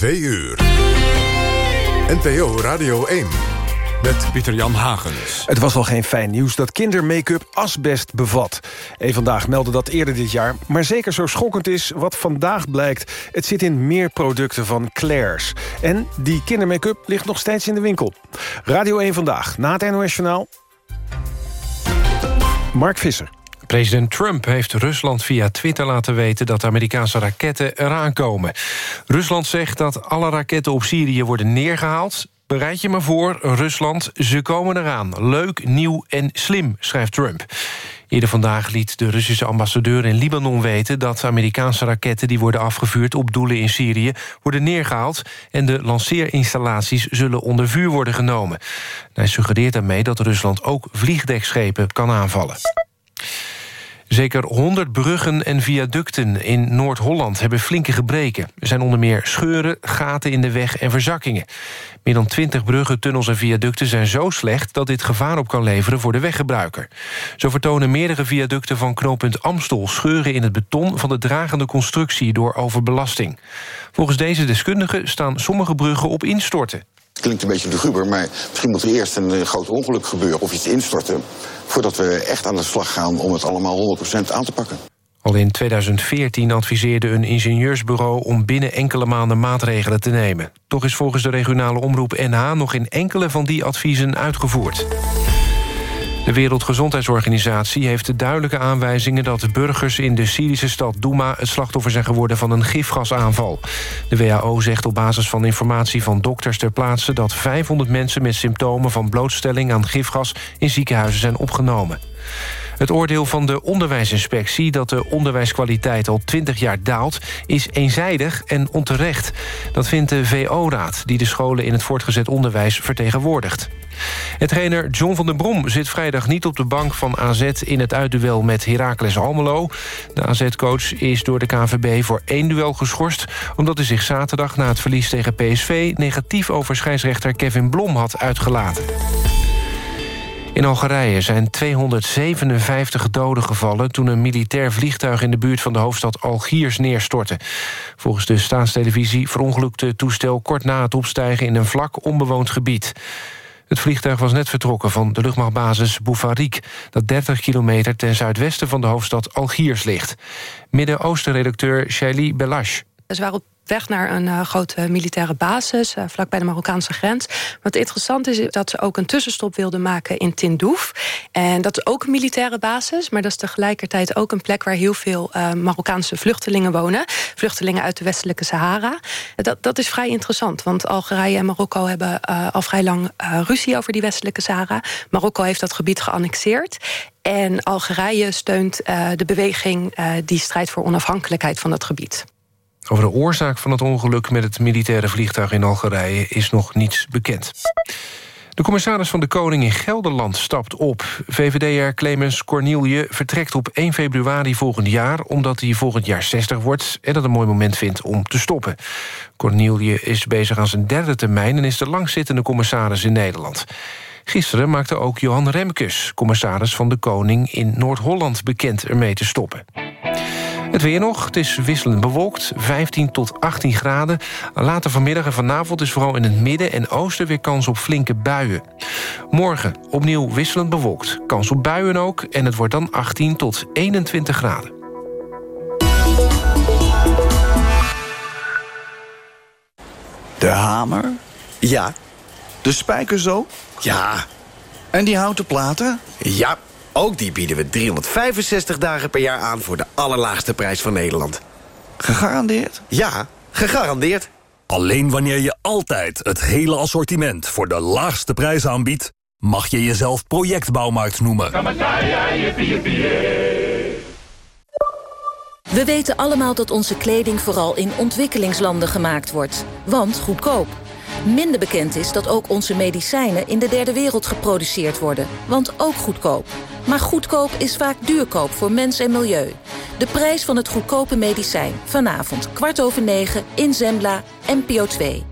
2 uur. NPO Radio 1 met Pieter-Jan Hagens. Het was al geen fijn nieuws dat kindermake-up asbest bevat. Eén Vandaag meldde dat eerder dit jaar. Maar zeker zo schokkend is wat vandaag blijkt. Het zit in meer producten van Claire's. En die kindermake-up ligt nog steeds in de winkel. Radio 1 Vandaag, na het NOS Journaal. Mark Visser. President Trump heeft Rusland via Twitter laten weten... dat Amerikaanse raketten eraan komen. Rusland zegt dat alle raketten op Syrië worden neergehaald. Bereid je maar voor, Rusland, ze komen eraan. Leuk, nieuw en slim, schrijft Trump. Eerder vandaag liet de Russische ambassadeur in Libanon weten... dat Amerikaanse raketten die worden afgevuurd op doelen in Syrië... worden neergehaald en de lanceerinstallaties zullen onder vuur worden genomen. Hij suggereert daarmee dat Rusland ook vliegdekschepen kan aanvallen. Zeker 100 bruggen en viaducten in Noord-Holland hebben flinke gebreken. Er zijn onder meer scheuren, gaten in de weg en verzakkingen. Meer dan 20 bruggen, tunnels en viaducten zijn zo slecht... dat dit gevaar op kan leveren voor de weggebruiker. Zo vertonen meerdere viaducten van knooppunt Amstel... scheuren in het beton van de dragende constructie door overbelasting. Volgens deze deskundigen staan sommige bruggen op instorten. Klinkt een beetje luguber, maar misschien moet er eerst een eh, groot ongeluk gebeuren... of iets instorten, voordat we echt aan de slag gaan om het allemaal 100% aan te pakken. Al in 2014 adviseerde een ingenieursbureau om binnen enkele maanden maatregelen te nemen. Toch is volgens de regionale omroep NH nog geen enkele van die adviezen uitgevoerd. De Wereldgezondheidsorganisatie heeft duidelijke aanwijzingen... dat burgers in de Syrische stad Douma het slachtoffer zijn geworden van een gifgasaanval. De WHO zegt op basis van informatie van dokters ter plaatse... dat 500 mensen met symptomen van blootstelling aan gifgas in ziekenhuizen zijn opgenomen. Het oordeel van de onderwijsinspectie dat de onderwijskwaliteit al 20 jaar daalt... is eenzijdig en onterecht. Dat vindt de VO-raad, die de scholen in het voortgezet onderwijs vertegenwoordigt. Het trainer John van der Brom zit vrijdag niet op de bank van AZ... in het uitduel met Heracles Almelo. De AZ-coach is door de KVB voor één duel geschorst... omdat hij zich zaterdag na het verlies tegen PSV... negatief over scheidsrechter Kevin Blom had uitgelaten. In Algerije zijn 257 doden gevallen... toen een militair vliegtuig in de buurt van de hoofdstad Algiers neerstortte. Volgens de staatstelevisie verongelukte het toestel... kort na het opstijgen in een vlak onbewoond gebied. Het vliegtuig was net vertrokken van de luchtmachtbasis Boufarik... dat 30 kilometer ten zuidwesten van de hoofdstad Algiers ligt. Midden-Oosten-redacteur Shaili Belash. Weg naar een uh, grote militaire basis... Uh, vlakbij de Marokkaanse grens. Wat interessant is, is dat ze ook een tussenstop wilden maken in Tindouf. En dat is ook een militaire basis... maar dat is tegelijkertijd ook een plek... waar heel veel uh, Marokkaanse vluchtelingen wonen. Vluchtelingen uit de westelijke Sahara. Dat, dat is vrij interessant, want Algerije en Marokko... hebben al vrij lang ruzie over die westelijke Sahara. Marokko heeft dat gebied geannexeerd... En Algerije steunt de beweging die strijdt voor onafhankelijkheid van dat gebied. Over de oorzaak van het ongeluk met het militaire vliegtuig in Algerije is nog niets bekend. De commissaris van de Koning in Gelderland stapt op. VVD'er Clemens Cornielje vertrekt op 1 februari volgend jaar... omdat hij volgend jaar 60 wordt en dat een mooi moment vindt om te stoppen. Cornielje is bezig aan zijn derde termijn... en is de langzittende commissaris in Nederland. Gisteren maakte ook Johan Remkes, commissaris van de Koning in Noord-Holland... bekend ermee te stoppen. Het weer nog, het is wisselend bewolkt, 15 tot 18 graden. Later vanmiddag en vanavond is vooral in het midden en oosten... weer kans op flinke buien. Morgen opnieuw wisselend bewolkt, kans op buien ook... en het wordt dan 18 tot 21 graden. De hamer? Ja. De spijker zo? Ja. En die houten platen? Ja. Ook die bieden we 365 dagen per jaar aan voor de allerlaagste prijs van Nederland. Gegarandeerd? Ja, gegarandeerd. Alleen wanneer je altijd het hele assortiment voor de laagste prijs aanbiedt... mag je jezelf projectbouwmarkt noemen. We weten allemaal dat onze kleding vooral in ontwikkelingslanden gemaakt wordt. Want goedkoop. Minder bekend is dat ook onze medicijnen in de derde wereld geproduceerd worden. Want ook goedkoop. Maar goedkoop is vaak duurkoop voor mens en milieu. De prijs van het goedkope medicijn. Vanavond kwart over negen in Zembla, NPO 2.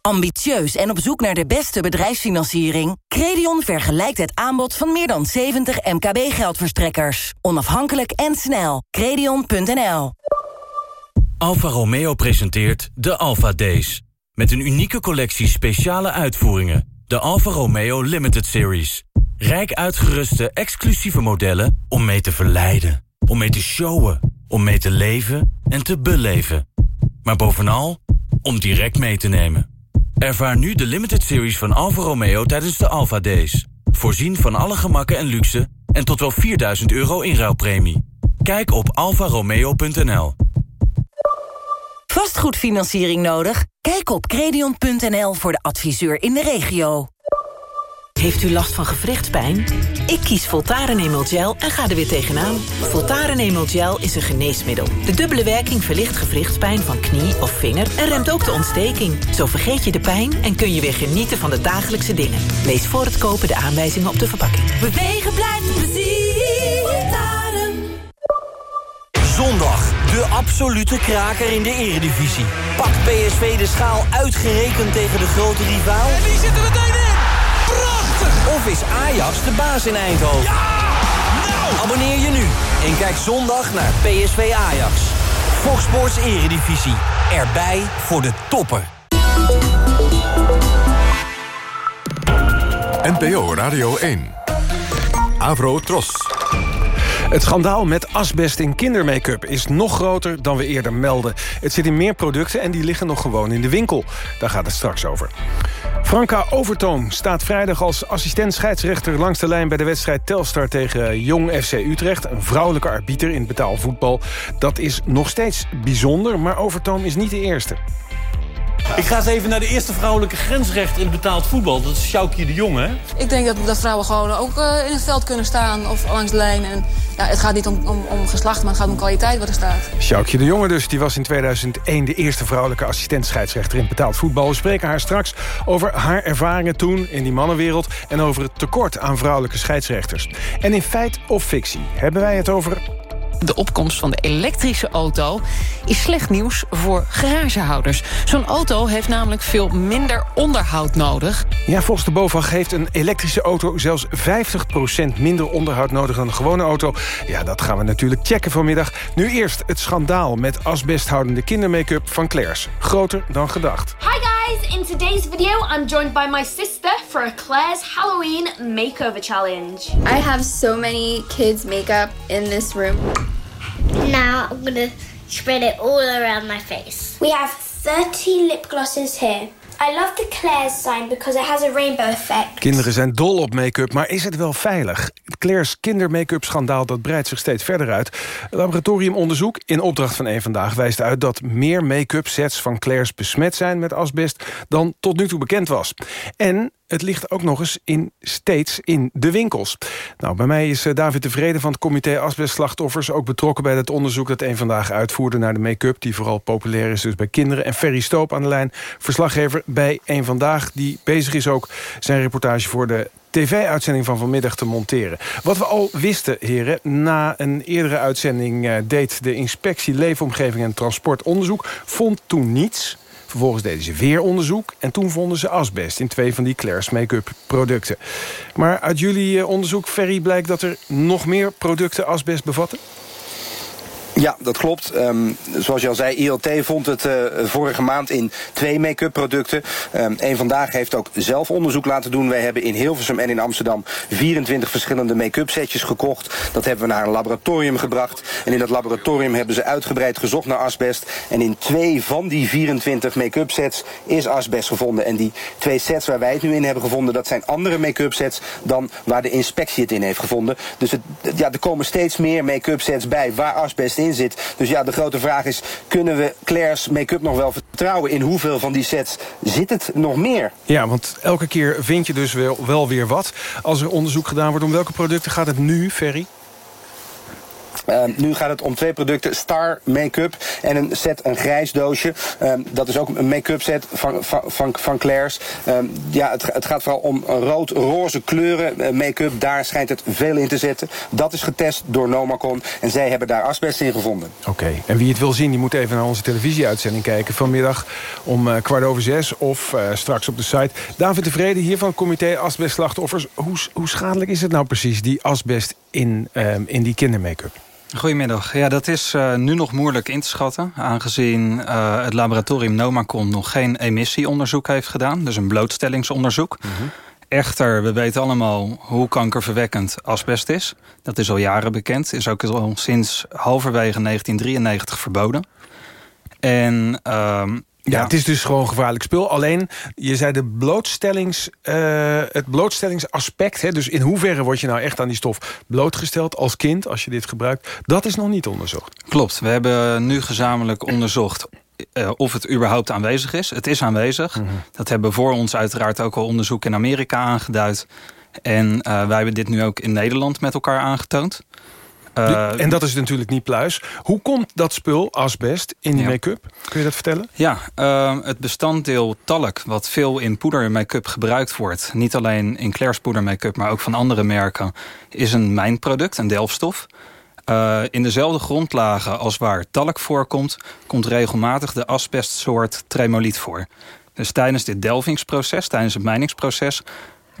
Ambitieus en op zoek naar de beste bedrijfsfinanciering? Credion vergelijkt het aanbod van meer dan 70 MKB-geldverstrekkers. Onafhankelijk en snel. Credion.nl Alfa Romeo presenteert de Alfa Days. Met een unieke collectie speciale uitvoeringen. De Alfa Romeo Limited Series. Rijk uitgeruste exclusieve modellen om mee te verleiden. Om mee te showen. Om mee te leven en te beleven. Maar bovenal om direct mee te nemen. Ervaar nu de Limited Series van Alfa Romeo tijdens de Alfa Days. Voorzien van alle gemakken en luxe en tot wel 4000 euro inruilpremie. Kijk op alfaromeo.nl. Vastgoedfinanciering nodig? Kijk op credion.nl voor de adviseur in de regio. Heeft u last van gewrichtspijn? Ik kies Voltaren Emel Gel en ga er weer tegenaan. Voltaren Emel Gel is een geneesmiddel. De dubbele werking verlicht gewrichtspijn van knie of vinger... en remt ook de ontsteking. Zo vergeet je de pijn en kun je weer genieten van de dagelijkse dingen. Lees voor het kopen de aanwijzingen op de verpakking. Bewegen blijft plezier. Voltaren. Zondag, de absolute kraker in de eredivisie. Pakt PSV de schaal uitgerekend tegen de grote rivaal? En die zitten meteen in! Of is Ajax de baas in Eindhoven? Ja! Nou! Abonneer je nu en kijk zondag naar PSV Ajax. Fox Sports Eredivisie. Erbij voor de toppen. NPO Radio 1. Avro Tros. Het schandaal met asbest in kindermake-up is nog groter dan we eerder melden. Het zit in meer producten en die liggen nog gewoon in de winkel. Daar gaat het straks over. Franka Overtoom staat vrijdag als assistent scheidsrechter... langs de lijn bij de wedstrijd Telstar tegen Jong FC Utrecht. Een vrouwelijke arbiter in betaalvoetbal. Dat is nog steeds bijzonder, maar Overtoom is niet de eerste. Ik ga eens even naar de eerste vrouwelijke grensrechter in het betaald voetbal. Dat is Sjoukje de Jong, hè? Ik denk dat, dat vrouwen gewoon ook uh, in het veld kunnen staan of langs de lijn. En, ja, het gaat niet om, om, om geslacht, maar het gaat om kwaliteit wat er staat. Sjoukje de Jonge dus, die was in 2001 de eerste vrouwelijke assistent-scheidsrechter in betaald voetbal. We spreken haar straks over haar ervaringen toen in die mannenwereld... en over het tekort aan vrouwelijke scheidsrechters. En in feit of fictie hebben wij het over de opkomst van de elektrische auto is slecht nieuws voor garagehouders. Zo'n auto heeft namelijk veel minder onderhoud nodig. Ja, volgens de BOVAG heeft een elektrische auto zelfs 50% minder onderhoud nodig dan een gewone auto. Ja, dat gaan we natuurlijk checken vanmiddag. Nu eerst het schandaal met asbesthoudende kindermake-up van Claire's. Groter dan gedacht. Hi guys, in today's video I'm joined by my sister for a Claire's Halloween makeover challenge. I have so many kids makeup in this room. Now I'm gonna spread it all around my face. We have 30 lip glosses here. I love the Claire's sign because it has a rainbow effect. Kinderen zijn dol op make-up, maar is het wel veilig? Claire's kindermake-up schandaal dat breidt zich steeds verder uit. Laboratoriumonderzoek in opdracht van een vandaag wijst uit dat meer make-up sets van Claire's besmet zijn met asbest dan tot nu toe bekend was. En het ligt ook nog eens in, steeds in de winkels. Nou, bij mij is David Tevreden van het comité Asbestslachtoffers... ook betrokken bij het onderzoek dat een vandaag uitvoerde naar de make-up... die vooral populair is dus bij kinderen. En Ferry Stoop aan de lijn, verslaggever bij een Vandaag... die bezig is ook zijn reportage voor de tv-uitzending van vanmiddag te monteren. Wat we al wisten, heren, na een eerdere uitzending... deed de inspectie Leefomgeving en Transport onderzoek... vond toen niets... Vervolgens deden ze weer onderzoek en toen vonden ze asbest... in twee van die Claire's make-up producten. Maar uit jullie onderzoek, Ferry, blijkt dat er nog meer producten asbest bevatten? Ja, dat klopt. Um, zoals je al zei, ILT vond het uh, vorige maand in twee make-up producten. Um, Vandaag heeft ook zelf onderzoek laten doen. Wij hebben in Hilversum en in Amsterdam 24 verschillende make-up setjes gekocht. Dat hebben we naar een laboratorium gebracht. En in dat laboratorium hebben ze uitgebreid gezocht naar asbest. En in twee van die 24 make-up sets is asbest gevonden. En die twee sets waar wij het nu in hebben gevonden... dat zijn andere make-up sets dan waar de inspectie het in heeft gevonden. Dus het, ja, er komen steeds meer make-up sets bij waar asbest in Dus ja, de grote vraag is, kunnen we Claire's make-up nog wel vertrouwen? In hoeveel van die sets zit het nog meer? Ja, want elke keer vind je dus wel, wel weer wat. Als er onderzoek gedaan wordt, om welke producten gaat het nu, Ferry? Uh, nu gaat het om twee producten, Star Make-up en een set, een grijs doosje. Uh, dat is ook een make-up set van, van, van, van Claire's. Uh, ja, het, het, gaat vooral om rood-roze kleuren make-up. Daar schijnt het veel in te zitten. Dat is getest door Nomacon en zij hebben daar asbest in gevonden. Oké, en wie het wil zien, die moet even naar onze televisieuitzending kijken. Vanmiddag om kwart over zes of straks op de site. David Tevreden hier van comité Asbestslachtoffers. Hoe, hoe schadelijk is het nou precies, die asbest in, in die kindermake-up? Goedemiddag. Ja, dat is uh, nu nog moeilijk in te schatten... aangezien uh, het laboratorium Nomacon nog geen emissieonderzoek heeft gedaan. Dus een blootstellingsonderzoek. Mm -hmm. Echter, we weten allemaal hoe kankerverwekkend asbest is. Dat is al jaren bekend. Is ook al sinds halverwege 1993 verboden. En... Uh, ja, het is dus gewoon gevaarlijk spul. Alleen, je zei de blootstellings, uh, het blootstellingsaspect... Hè, dus in hoeverre word je nou echt aan die stof blootgesteld als kind... als je dit gebruikt, dat is nog niet onderzocht. Klopt, we hebben nu gezamenlijk onderzocht... Uh, of het überhaupt aanwezig is. Het is aanwezig. Mm -hmm. Dat hebben voor ons uiteraard ook al onderzoek in Amerika aangeduid. En uh, wij hebben dit nu ook in Nederland met elkaar aangetoond. Uh, en dat is natuurlijk niet pluis. Hoe komt dat spul, asbest, in die ja. make-up? Kun je dat vertellen? Ja, uh, het bestanddeel talk, wat veel in poeder make-up gebruikt wordt... niet alleen in Claire's poeder make-up, maar ook van andere merken... is een mijnproduct, een delfstof. Uh, in dezelfde grondlagen als waar talk voorkomt... komt regelmatig de asbestsoort tremoliet voor. Dus tijdens dit delvingsproces, tijdens het mijningsproces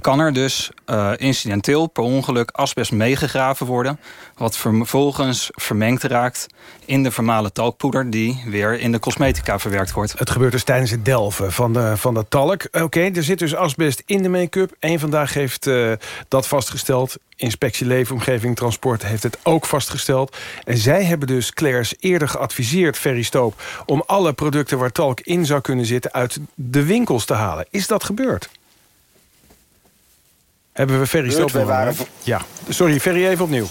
kan er dus uh, incidenteel per ongeluk asbest meegegraven worden... wat vervolgens vermengd raakt in de vermalen talkpoeder... die weer in de cosmetica verwerkt wordt. Het gebeurt dus tijdens het delven van de, van de talk. Oké, okay, er zit dus asbest in de make-up. Eén vandaag heeft uh, dat vastgesteld. Inspectie Leefomgeving Transport heeft het ook vastgesteld. En zij hebben dus Claire's eerder geadviseerd, Ferry Stoop... om alle producten waar talk in zou kunnen zitten uit de winkels te halen. Is dat gebeurd? Hebben we Ferry waren... Ja, sorry, Ferry even opnieuw.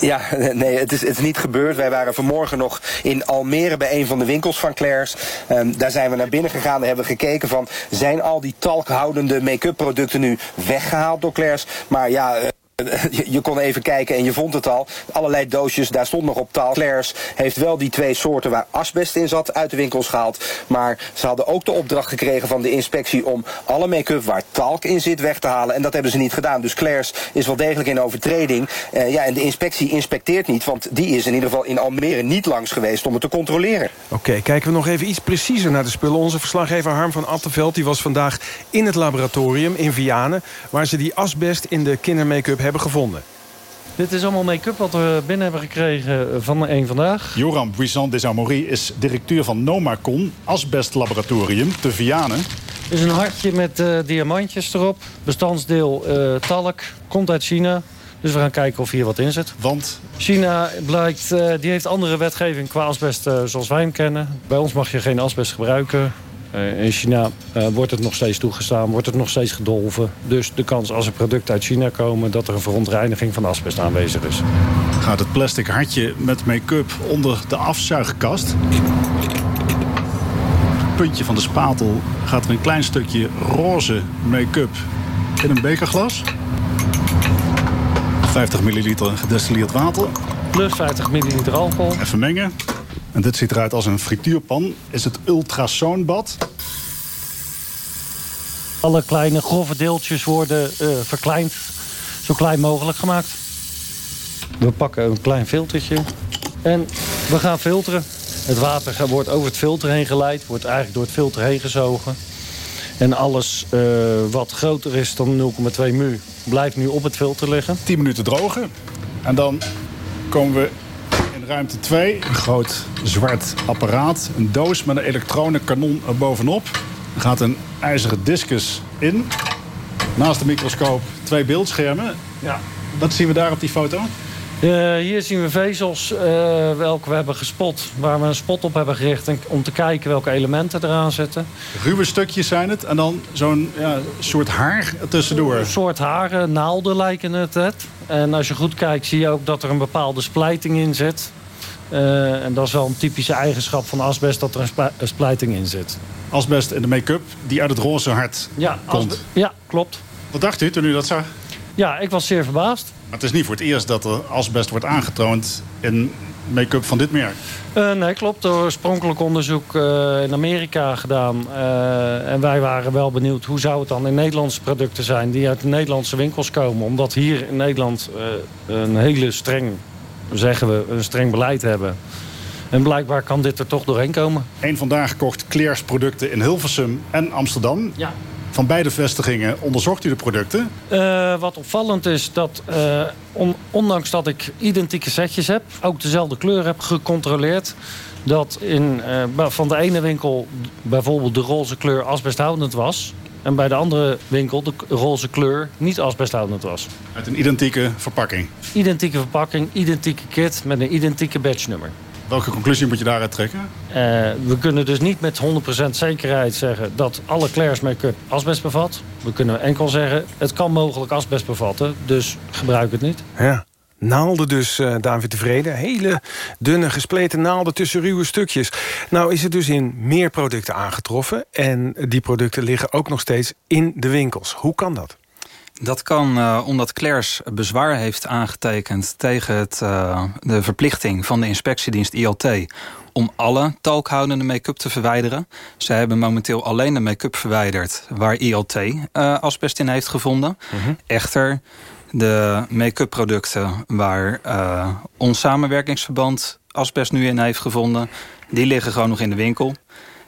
Ja, nee, het is, het is niet gebeurd. Wij waren vanmorgen nog in Almere bij een van de winkels van Claire's. Um, daar zijn we naar binnen gegaan en hebben gekeken van... zijn al die talkhoudende make-up producten nu weggehaald door Claire's? Maar ja... Uh, je, je, kon even kijken en je vond het al. Allerlei doosjes, daar stond nog op taal. Claire's heeft wel die twee soorten waar asbest in zat uit de winkels gehaald. Maar ze hadden ook de opdracht gekregen van de inspectie om alle make-up waar talk in zit weg te halen. En dat hebben ze niet gedaan. Dus Claire's is wel degelijk in overtreding. Uh, ja, en de inspectie inspecteert niet, want die is in ieder geval in Almere niet langs geweest om het te controleren. Oké, kijken we nog even iets preciezer naar de spullen. Onze verslaggever Harm van Attenveld die was vandaag in het laboratorium in Vianen... waar ze die asbest in de kindermake-up hebben gevonden. Dit is allemaal make-up wat we binnen hebben gekregen van één vandaag. Joram Buisson des Amoris is directeur van Nomacon, asbestlaboratorium te Vianen. Dit is een hartje met uh, diamantjes erop. Bestandsdeel uh, talk, komt uit China. Dus we gaan kijken of hier wat in zit. Want? China blijkt, uh, die heeft andere wetgeving qua asbest zoals wij hem kennen. Bij ons mag je geen asbest gebruiken. Uh, in China uh, wordt het nog steeds toegestaan, wordt het nog steeds gedolven. Dus de kans als er producten uit China komen... dat er een verontreiniging van asbest aanwezig is. Gaat het plastic hartje met make-up onder de afzuigkast. Het puntje van de spatel gaat er een klein stukje roze make-up in een bekerglas. 50 milliliter gedestilleerd water. Plus 50 milliliter alcohol. Even mengen. En dit ziet eruit als een frituurpan. Is het ultrasoonbad. Alle kleine grove deeltjes worden uh, verkleind. Zo klein mogelijk gemaakt. We pakken een klein filtertje. En we gaan filteren. Het water wordt over het filter heen geleid. Wordt eigenlijk door het filter heen gezogen. En alles uh, wat groter is dan 0,2 mu blijft nu op het filter liggen. 10 minuten drogen. En dan komen we ruimte 2. Een groot zwart apparaat. Een doos met een elektronenkanon erbovenop. Er gaat een ijzeren discus in. Naast de microscoop twee beeldschermen. Ja. Wat zien we daar op die foto? Uh, hier zien we vezels uh, welke we hebben gespot. Waar we een spot op hebben gericht om te kijken welke elementen eraan zitten. Ruwe stukjes zijn het. En dan zo'n ja, soort haar tussendoor. Een soort haren, naalden lijken het, het. En als je goed kijkt zie je ook dat er een bepaalde splijting in zit. Uh, en dat is wel een typische eigenschap van asbest dat er een, een splijting in zit. Asbest in de make-up die uit het roze hart ja, komt. Ja, klopt. Wat dacht u toen u dat zag? Ja, ik was zeer verbaasd. Maar het is niet voor het eerst dat er asbest wordt aangetoond in make-up van dit merk. Uh, nee, klopt. Er oorspronkelijk onderzoek uh, in Amerika gedaan. Uh, en wij waren wel benieuwd hoe zou het dan in Nederlandse producten zijn... die uit de Nederlandse winkels komen. Omdat hier in Nederland een hele streng, zeggen we, een streng beleid hebben. En blijkbaar kan dit er toch doorheen komen. Eén vandaag kocht Claire's producten in Hilversum en Amsterdam. Ja. Van beide vestigingen onderzocht u de producten. Uh, wat opvallend is dat, uh, on, ondanks dat ik identieke setjes heb... ook dezelfde kleur heb gecontroleerd... dat in, uh, van de ene winkel bijvoorbeeld de roze kleur asbesthoudend was... en bij de andere winkel de roze kleur niet asbesthoudend was. Uit een identieke verpakking? Identieke verpakking, identieke kit met een identieke badge-nummer. Welke conclusie moet je daaruit trekken? Uh, we kunnen dus niet met 100% zekerheid zeggen dat alle Claire's make-up asbest bevat. We kunnen enkel zeggen, het kan mogelijk asbest bevatten, dus gebruik het niet. Ja. Naalden dus, uh, David tevreden. Hele dunne gespleten naalden tussen ruwe stukjes. Nou is het dus in meer producten aangetroffen. En die producten liggen ook nog steeds in de winkels. Hoe kan dat? Dat kan uh, omdat Claire's bezwaar heeft aangetekend tegen het, uh, de verplichting van de inspectiedienst ILT om alle talkhoudende make-up te verwijderen. Zij hebben momenteel alleen de make-up verwijderd waar ILT uh, asbest in heeft gevonden. -hmm. Echter, de make-up producten waar ons samenwerkingsverband asbest nu in heeft gevonden, die liggen gewoon nog in de winkel.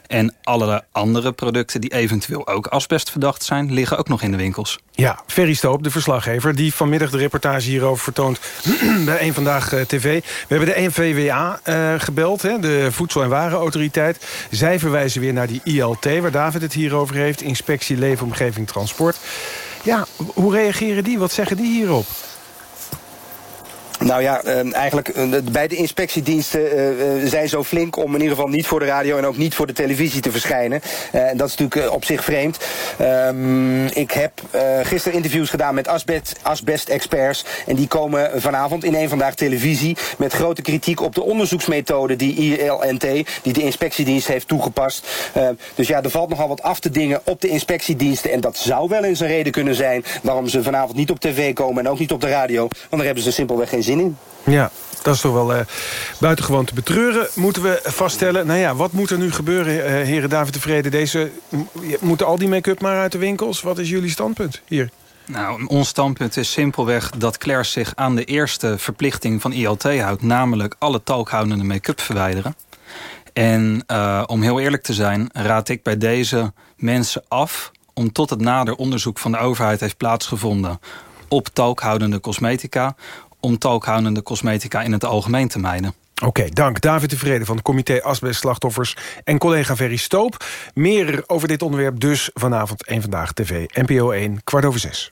En alle andere producten die eventueel ook asbestverdacht zijn... liggen ook nog in de winkels. Ja, Ferry Stoop, de verslaggever... die vanmiddag de reportage hierover vertoont bij Eén Vandaag uh, TV. We hebben de NVWA uh, gebeld, hè, de Voedsel- en Warenautoriteit. Zij verwijzen weer naar die ILT, waar David het hier over heeft. Inspectie Leefomgeving Transport. Ja, hoe reageren die? Wat zeggen die hierop? Nou ja, uh, eigenlijk uh, beide inspectiediensten uh, zijn zo flink om in ieder geval niet voor de radio en ook niet voor de televisie te verschijnen. en dat is natuurlijk op zich vreemd. Um, ik heb gisteren interviews gedaan met asbest, asbest-experts. En die komen vanavond in een vandaag televisie met grote kritiek op de onderzoeksmethode die ILNT, die de inspectiedienst heeft toegepast. dus ja, er valt nogal wat af te dingen op de inspectiediensten. En dat zou wel eens een reden kunnen zijn waarom ze vanavond niet op tv komen en ook niet op de radio. Want daar hebben ze simpelweg geen zin in. Ja, dat is toch wel uh, buitengewoon te betreuren, moeten we vaststellen. Nou ja, wat moet er nu gebeuren, uh, heren David Tevreden? Deze, moeten al die make-up maar uit de winkels? Wat is jullie standpunt hier? Nou, ons standpunt is simpelweg dat Claire zich aan de eerste verplichting van ILT houdt. Namelijk alle talkhoudende make-up verwijderen. En uh, om heel eerlijk te zijn, raad ik bij deze mensen af... om tot het nader onderzoek van de overheid heeft plaatsgevonden... op talkhoudende cosmetica om talkhoudende cosmetica in het algemeen te mijden. Oké, okay, dank. David Tevreden van het comité Asbestslachtoffers en collega Ferry Stoop. Meer over dit onderwerp dus vanavond 1 Vandaag TV, NPO 1, kwart over zes.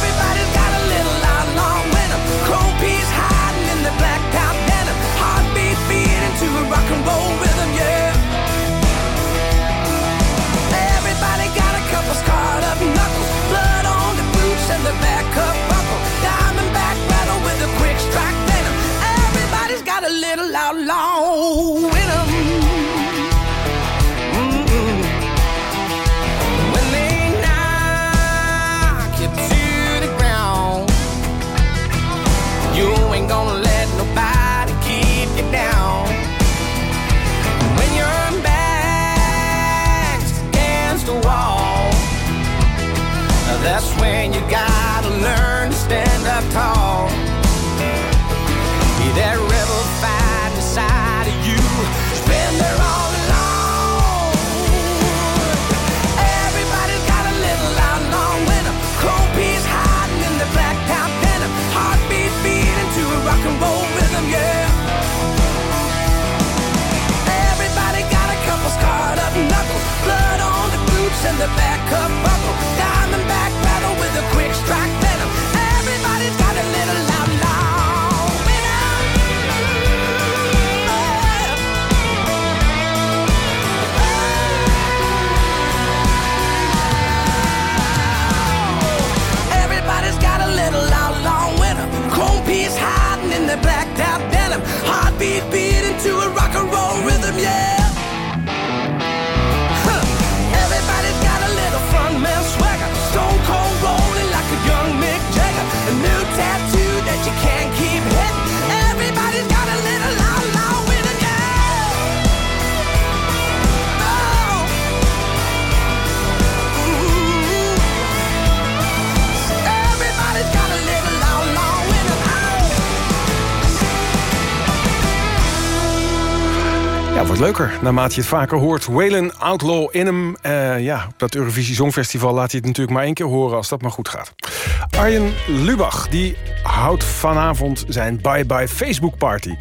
outlaw leuker, naarmate je het vaker hoort. Waylon Outlaw in hem. Uh, ja, op dat Eurovisie Songfestival laat hij het natuurlijk maar één keer horen... als dat maar goed gaat. Arjen Lubach, die houdt vanavond zijn bye-bye Facebook-party.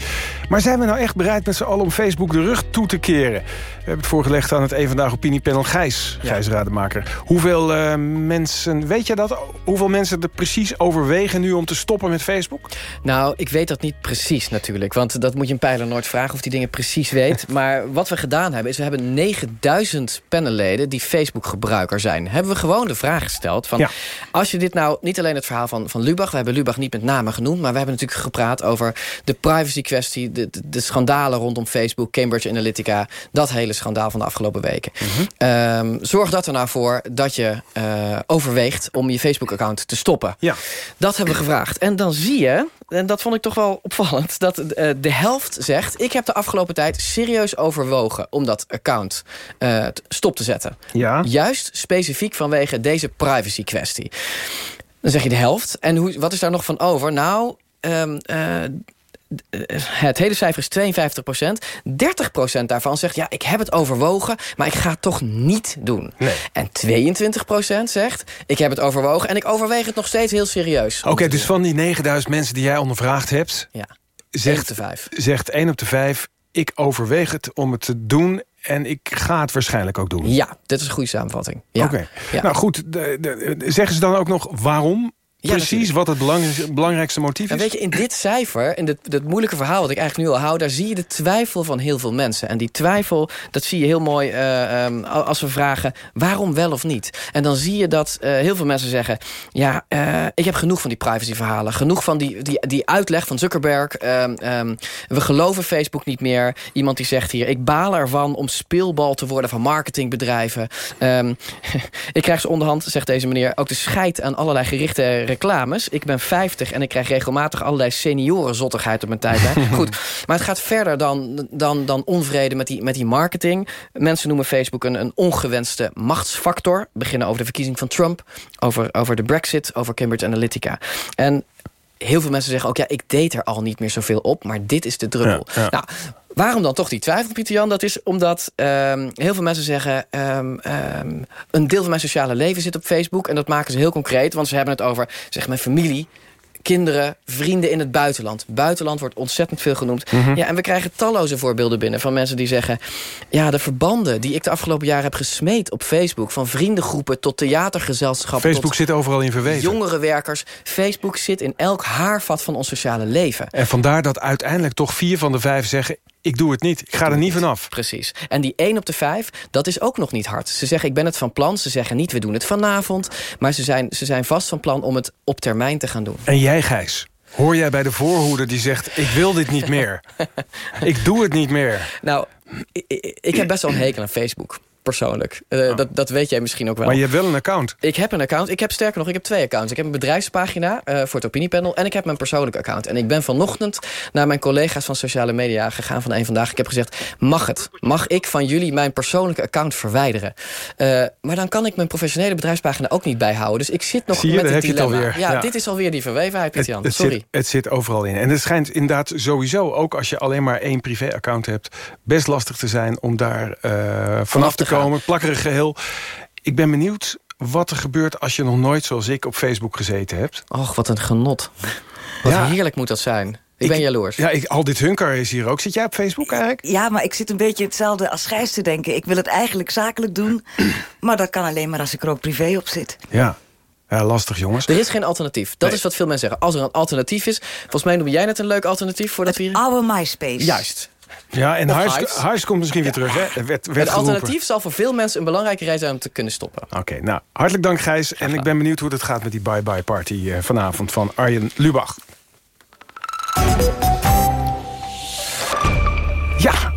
Maar zijn we nou echt bereid met z'n allen om Facebook de rug toe te keren? We hebben het voorgelegd aan het Eén Vandaag Opiniepanel Gijs, Gijs Rademaker. Hoeveel uh, mensen, weet je dat? Hoeveel mensen er precies overwegen nu om te stoppen met Facebook? Nou, ik weet dat niet precies natuurlijk. Want dat moet je een pijler nooit vragen of die dingen precies weet. maar wat we gedaan hebben, is we hebben 9000 panelleden... die Facebook-gebruiker zijn. Hebben we gewoon de vraag gesteld van... als je dit nou, niet alleen het verhaal van, van Lubach... we hebben Lubach niet met name genoemd... maar we hebben natuurlijk gepraat over de privacy-kwestie... De, de, schandalen rondom Facebook, Cambridge Analytica... dat hele schandaal van de afgelopen weken. Mm zorg dat er nou voor dat je uh, overweegt om je Facebook-account te stoppen. Ja. Dat hebben we gevraagd. En dan zie je, en dat vond ik toch wel opvallend... dat uh, de helft zegt, ik heb de afgelopen tijd serieus overwogen... om dat account uh, stop te zetten. Ja. Juist specifiek vanwege deze privacy-kwestie. Dan zeg je de helft. En hoe, wat is daar nog van over? Nou... Um, het hele cijfer is 52 procent. 30 procent daarvan zegt, ja, ik heb het overwogen... maar ik ga het toch niet doen. Nee. En 22 procent zegt, ik heb het overwogen... en ik overweeg het nog steeds heel serieus. Oké, dus van die 9000 mensen die jij ondervraagd hebt... Ja. Zegt, 1 op de 5. zegt 1 op de 5, ik overweeg het om het te doen... en ik ga het waarschijnlijk ook doen. Ja, dit is een goede samenvatting. Ja. Oké. Ja. Nou goed, de, de, zeggen ze dan ook nog waarom Ja, Precies wat het belangrijkste, belangrijkste motief En is? weet je, in dit cijfer, in dit, dit moeilijke verhaal... wat ik eigenlijk nu al hou, daar zie je de twijfel van heel veel mensen. En die twijfel, dat zie je heel mooi uh, um, als we vragen... waarom wel of niet? En dan zie je dat uh, heel veel mensen zeggen... ja, uh, ik heb genoeg van die privacyverhalen. Genoeg van die, die, die uitleg van Zuckerberg. Um, um, we geloven Facebook niet meer. Iemand die zegt hier... ik baal ervan om speelbal te worden van marketingbedrijven. ik krijg ze onderhand, zegt deze meneer... ook de scheid aan allerlei gerichte reclames. Ik ben 50 en ik krijg regelmatig allerlei seniorenzottigheid op mijn tijdlijn. Goed, maar het gaat verder dan, dan, dan onvrede met die, met die marketing. Mensen noemen Facebook een, een ongewenste machtsfactor. Beginnen over de verkiezing van Trump, over, over de brexit, over Cambridge Analytica. En heel veel mensen zeggen ook... ja, ik deed er al niet meer zoveel op, maar dit is de druppel. Ja, ja. Nou, Waarom dan toch die twijfel, Pieter Jan? Dat is omdat um, heel veel mensen zeggen... Um, um, een deel van mijn sociale leven zit op Facebook. En dat maken ze heel concreet, want ze hebben het over zeg, mijn familie... kinderen, vrienden in het buitenland. Buitenland wordt ontzettend veel genoemd. Mhm. Ja, en we krijgen talloze voorbeelden binnen van mensen die zeggen... ja, de verbanden die ik de afgelopen jaren heb gesmeed op Facebook... van vriendengroepen tot theatergezelschappen... Facebook tot zit overal in verweven. jongerenwerkers. Facebook zit in elk haarvat van ons sociale leven. En vandaar dat uiteindelijk toch vier van de vijf zeggen... ik doe het niet, ik ga er niet vanaf. Precies. En die 1 op de 5, dat is ook nog niet hard. Ze zeggen, ik ben het van plan. Ze zeggen niet, we doen het vanavond. Maar ze zijn, ze zijn vast van plan om het op termijn te gaan doen. En jij, Gijs? Hoor jij bij de voorhoeder die zegt... ik wil dit niet meer. ik doe het niet meer. Nou, ik, ik, ik heb best wel een hekel aan Facebook. Persoonlijk. Uh, dat, dat weet jij misschien ook wel. Maar je hebt wel een account. Ik heb een account. Ik heb sterker nog, ik heb twee accounts. Ik heb een bedrijfspagina uh, voor het opiniepanel. En ik heb mijn persoonlijke account. En ik ben vanochtend naar mijn collega's van sociale media gegaan van een vandaag. Ik heb gezegd, mag het? Mag ik van jullie mijn persoonlijke account verwijderen? Uh, maar dan kan ik mijn professionele bedrijfspagina ook niet bijhouden. Dus ik zit nog Zie je, met daar het heb je het dilemma. alweer. Ja, Ja. dit is alweer die verwevenheid, Pieter Jan. Het Sorry. Zit, het zit overal in. En het schijnt inderdaad sowieso, ook als je alleen maar één privé-account hebt... best lastig te zijn om daar uh, vanaf te, te gaan. Komen. Plakkerig geheel. Ik ben benieuwd wat er gebeurt als je nog nooit zoals ik op Facebook gezeten hebt. Och, wat een genot. Wat Ja. heerlijk moet dat zijn. Ik, ben jaloers. Ja, ik, al dit hunker is hier ook. Zit jij op Facebook eigenlijk? Ja, maar ik zit een beetje hetzelfde als Gijs te denken. Ik wil het eigenlijk zakelijk doen, maar dat kan alleen maar als ik er ook privé op zit. Ja. Ja, lastig jongens. Er is geen alternatief. Dat is wat veel mensen zeggen. Als er een alternatief is... Volgens mij noem jij net een leuk alternatief voordat we hier... Oude MySpace. Juist. Ja, en Huis, komt misschien weer terug, hè? Er Werd, werd Het geroepen. alternatief zal voor veel mensen een belangrijke reden zijn om te kunnen stoppen. Oké, nou, hartelijk dank Gijs. En ik ben benieuwd hoe het gaat met die bye-bye party eh, vanavond van Arjen Lubach.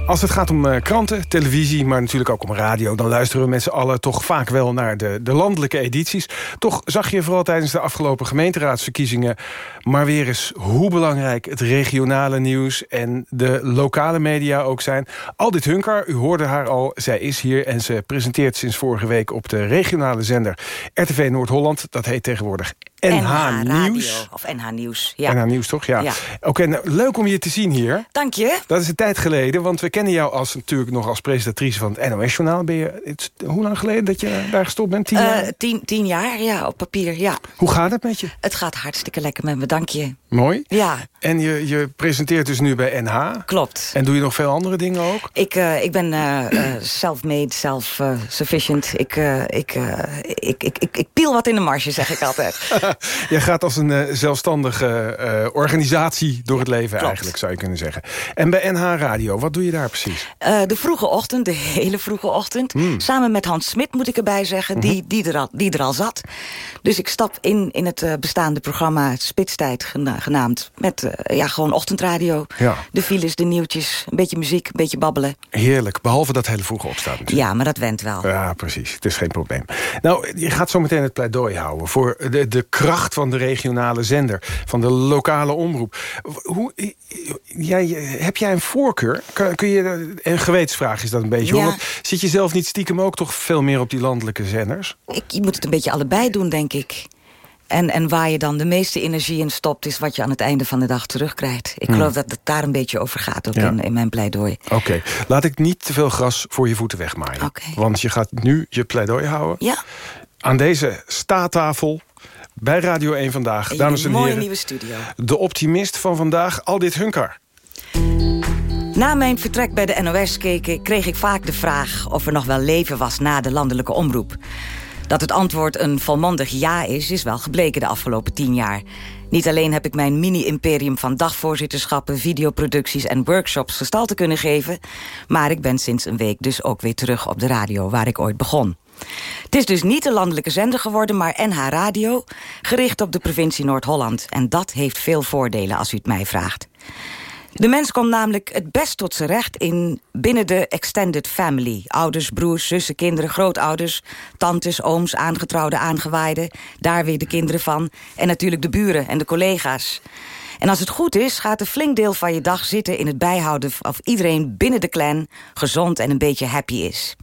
Als het gaat om eh, kranten, televisie, maar natuurlijk ook om radio... dan luisteren we met z'n allen toch vaak wel naar de, de landelijke edities. Toch zag je vooral tijdens de afgelopen gemeenteraadsverkiezingen... maar weer eens hoe belangrijk het regionale nieuws... en de lokale media ook zijn. Aldit Hunker, u hoorde haar al, zij is hier... en ze presenteert sinds vorige week op de regionale zender RTV Noord-Holland. Dat heet tegenwoordig NH, Nieuws. Of NH Nieuws, ja. NH Nieuws, toch? Ja. Ja. Oké, nou, leuk om je te zien hier. Dank je. Dat is een tijd geleden, want we kennen jou als, natuurlijk nog als presentatrice van het NOS-journaal. Ben je, het, hoe lang geleden dat je daar gestopt bent? Tien jaar? Eh, tien, tien jaar, ja, op papier, ja. Hoe gaat het met je? Het gaat hartstikke lekker met me, dank je. Mooi. Ja. En je, je presenteert dus nu bij NH. Klopt. En doe je nog veel andere dingen ook? Ik, eh, ik ben eh, eh, self-made, self-sufficient. Ik, eh, ik, eh, ik, ik, ik, ik piel wat in de marge, zeg ik altijd. Jij gaat als een eh, zelfstandige eh, organisatie door het leven eigenlijk, zou je kunnen zeggen. En bij NH Radio, wat doe je daar precies? Eh, de vroege ochtend, de hele vroege ochtend. Hmm. Samen met Hans Smit, moet ik erbij zeggen, Mhm. die, die, er al, die er al zat. Dus ik stap in in het eh, bestaande programma Spitstijd gena- genaamd. Met eh, ja, gewoon ochtendradio. Ja. De files, de nieuwtjes, een beetje muziek, een beetje babbelen. Heerlijk, behalve dat hele vroege opstaan natuurlijk. Ja, maar dat went wel. Ja, precies. Het is geen probleem. Nou, je gaat zo meteen het pleidooi houden... voor de, de kracht van de regionale zender, van de lokale omroep. Hoe, jij, heb jij een voorkeur? Kun, kun je, een gewetensvraag is dat een beetje. Ja. hoor. Zit je zelf niet stiekem ook toch veel meer op die landelijke zenders? Ik, je moet het een beetje allebei doen, denk ik. En, en waar je dan de meeste energie in stopt... is wat je aan het einde van de dag terugkrijgt. Ik Hmm. geloof dat het daar een beetje over gaat, ook Ja. in, in mijn pleidooi. Oké, laat ik niet te veel gras voor je voeten wegmaaien. Want je gaat nu je pleidooi houden. Ja. Aan deze staattafel bij Radio 1 Vandaag. In Dames en mooie heren, nieuwe studio. de optimist van vandaag, Aldit Hunkar. Na mijn vertrek bij de NOS keken, kreeg ik vaak de vraag... of er nog wel leven was na de landelijke omroep. Dat het antwoord een volmondig ja is, is wel gebleken de afgelopen tien jaar. Niet alleen heb ik mijn mini-imperium van dagvoorzitterschappen... videoproducties en workshops gestalte kunnen geven... maar ik ben sinds een week dus ook weer terug op de radio waar ik ooit begon. Het is dus niet een landelijke zender geworden, maar NH Radio... gericht op de provincie Noord-Holland. En dat heeft veel voordelen als u het mij vraagt. De mens komt namelijk het best tot zijn recht in binnen de extended family. Ouders, broers, zussen, kinderen, grootouders, tantes, ooms, aangetrouwde, aangewaaide. Daar weer de kinderen van. En natuurlijk de buren en de collega's. En als het goed is, gaat een flink deel van je dag zitten... in het bijhouden of iedereen binnen de clan gezond en een beetje happy is.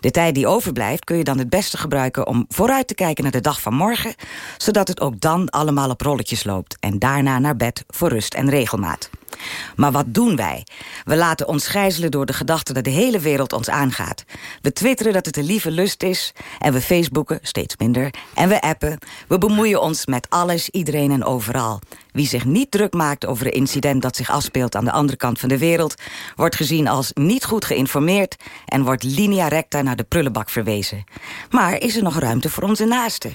De tijd die overblijft kun je dan het beste gebruiken... om vooruit te kijken naar de dag van morgen... zodat het ook dan allemaal op rolletjes loopt... en daarna naar bed voor rust en regelmaat. Maar wat doen wij? We laten ons gijzelen door de gedachte dat de hele wereld ons aangaat. We twitteren dat het een lieve lust is. En we facebooken, steeds minder. En we appen. We bemoeien ons met alles, iedereen en overal. Wie zich niet druk maakt over een incident dat zich afspeelt aan de andere kant van de wereld... wordt gezien als niet goed geïnformeerd... en wordt linea recta naar de prullenbak verwezen. Maar is er nog ruimte voor onze naasten?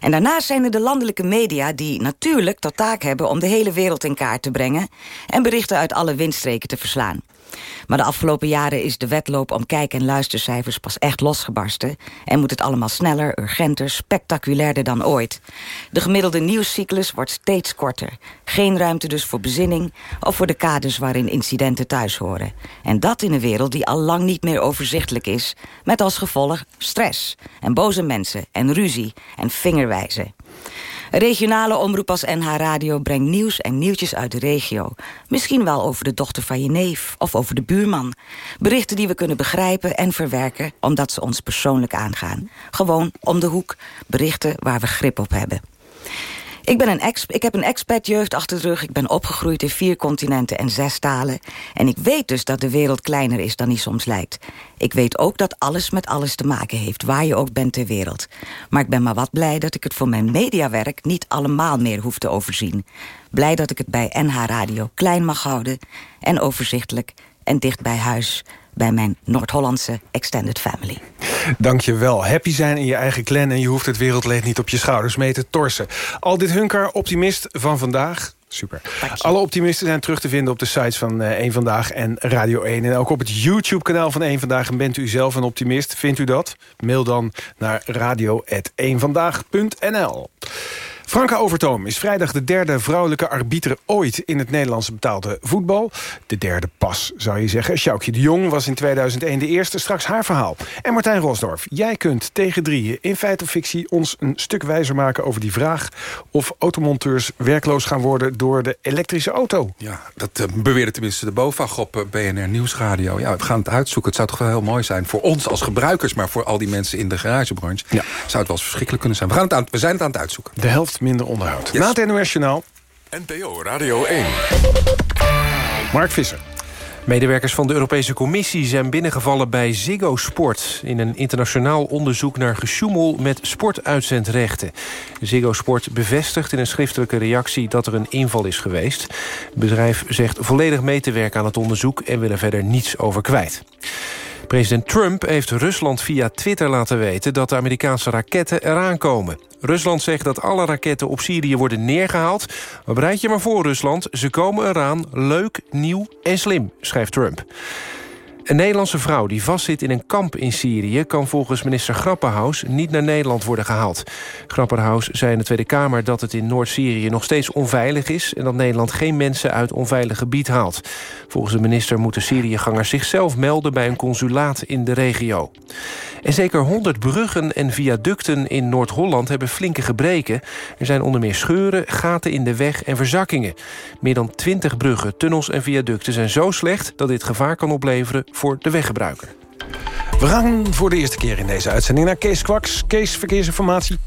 En daarnaast zijn er de landelijke media die natuurlijk tot taak hebben... om de hele wereld in kaart te brengen... en berichten uit alle windstreken te verslaan. Maar de afgelopen jaren is de wedloop om kijk- en luistercijfers pas echt losgebarsten... en moet het allemaal sneller, urgenter, spectaculairder dan ooit. De gemiddelde nieuwscyclus wordt steeds korter. Geen ruimte dus voor bezinning of voor de kaders waarin incidenten thuis horen. En dat in een wereld die al lang niet meer overzichtelijk is... met als gevolg stress en boze mensen en ruzie en vingerwijzen. Regionale omroep als NH Radio brengt nieuws en nieuwtjes uit de regio. Misschien wel over de dochter van je neef of over de buurman. Berichten die we kunnen begrijpen en verwerken omdat ze ons persoonlijk aangaan. Gewoon om de hoek, berichten waar we grip op hebben. Ik, ben een ex ik heb een expat-jeugd achter de rug. Ik ben opgegroeid in vier continenten en zes talen. En ik weet dus dat de wereld kleiner is dan die soms lijkt. Ik weet ook dat alles met alles te maken heeft, waar je ook bent ter wereld. Maar ik ben maar wat blij dat ik het voor mijn mediawerk... niet allemaal meer hoef te overzien. Blij dat ik het bij NH Radio klein mag houden... en overzichtelijk en dicht bij huis... bij mijn Noord-Hollandse extended family. Dank je wel. Happy zijn in je eigen clan en je hoeft het wereldleed niet op je schouders mee te torsen. Al dit Hunker, optimist van vandaag. Super. Alle optimisten zijn terug te vinden op de sites van 1 Vandaag en Radio 1. En ook op het YouTube-kanaal van 1 Vandaag. En bent u zelf een optimist? Vindt u dat? Mail dan naar radio.1vandaag.nl. Franka Overtoom is vrijdag de derde vrouwelijke arbiter ooit... in het Nederlandse betaalde voetbal. De derde pas, zou je zeggen. Sjoukje de Jong was in 2001 de eerste, straks haar verhaal. En Martijn Rosdorf, jij kunt tegen drieën... in feit of fictie ons een stuk wijzer maken over die vraag... of automonteurs werkloos gaan worden door de elektrische auto. Ja, dat uh, beweerde tenminste de BOVAG op uh, BNR Nieuwsradio. Ja, we gaan het uitzoeken. Het zou toch wel heel mooi zijn voor ons als gebruikers... maar voor al die mensen in de garagebranche... zou het wel eens verschrikkelijk kunnen zijn. We, gaan het aan, we zijn het aan het uitzoeken. De helft minder onderhoud. Na het NOS Journaal. NPO Radio 1. Mark Visser. Medewerkers van de Europese Commissie zijn binnengevallen bij Ziggo Sport... in een internationaal onderzoek naar gesjoemel met sportuitzendrechten. Ziggo Sport bevestigt in een schriftelijke reactie dat er een inval is geweest. Het bedrijf zegt volledig mee te werken aan het onderzoek... en wil er verder niets over kwijt. President Trump heeft Rusland via Twitter laten weten... dat de Amerikaanse raketten eraan komen. Rusland zegt dat alle raketten op Syrië worden neergehaald. Maar bereid je maar voor, Rusland. Ze komen eraan, leuk, nieuw en slim, schrijft Trump. Een Nederlandse vrouw die vastzit in een kamp in Syrië... kan volgens minister Grapperhaus niet naar Nederland worden gehaald. Grapperhaus zei in de Tweede Kamer dat het in Noord-Syrië nog steeds onveilig is... en dat Nederland geen mensen uit onveilig gebied haalt. Volgens de minister moeten Syriëgangers zichzelf melden... bij een consulaat in de regio. En zeker 100 bruggen en viaducten in Noord-Holland hebben flinke gebreken. Er zijn onder meer scheuren, gaten in de weg en verzakkingen. Meer dan 20 bruggen, tunnels en viaducten zijn zo slecht... dat dit gevaar kan opleveren voor de weggebruiker. We gaan voor de eerste keer in deze uitzending naar Kees Kwaks. Kees, verkeersinformatie.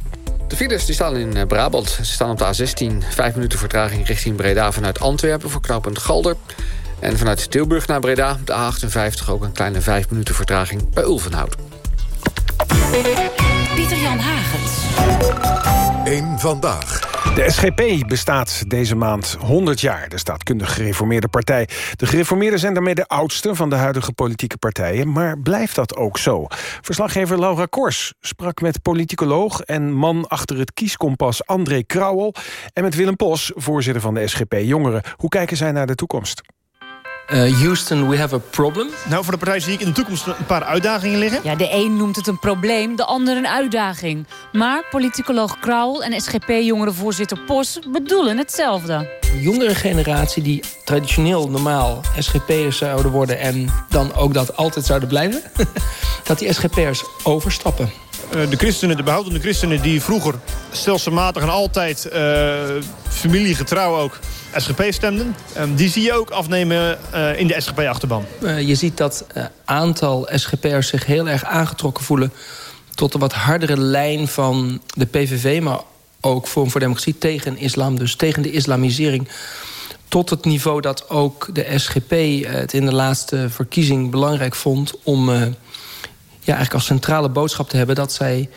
De files die staan in eh, Brabant. Ze staan op de A16. Vijf minuten vertraging richting Breda vanuit Antwerpen... voor knooppunt Galder. En vanuit Tilburg naar Breda, de A58... ook een kleine vijf minuten vertraging bij Ulvenhout. Pieter-Jan Hagens. Eén vandaag. De SGP bestaat deze maand 100 jaar, de staatkundig gereformeerde partij. De gereformeerden zijn daarmee de oudste van de huidige politieke partijen... maar blijft dat ook zo? Verslaggever Laura Kors sprak met politicoloog... en man achter het kieskompas André Krauwel... en met Willem Pos, voorzitter van de SGP Jongeren. Hoe kijken zij naar de toekomst? Uh, Houston, we have a problem. Nou, voor de partij zie ik in de toekomst een paar uitdagingen liggen. Ja, de een noemt het een probleem, de ander een uitdaging. Maar politicoloog Krauwel en SGP-jongerenvoorzitter Pos bedoelen hetzelfde. De jongere generatie die traditioneel normaal SGP'ers zouden worden... en dan ook dat altijd zouden blijven... dat die SGP'ers overstappen. Uh, de christenen, de behoudende christenen die vroeger stelselmatig en altijd uh, familiegetrouw ook SGP stemden. Um, die zie je ook afnemen uh, in de SGP-achterban. je ziet dat aantal SGP'ers zich heel erg aangetrokken voelen... tot de wat hardere lijn van de PVV... maar ook Forum voor Democratie tegen islam, dus tegen de islamisering tot het niveau dat ook de SGP het in de laatste verkiezing belangrijk vond... om eigenlijk als centrale boodschap te hebben... dat zij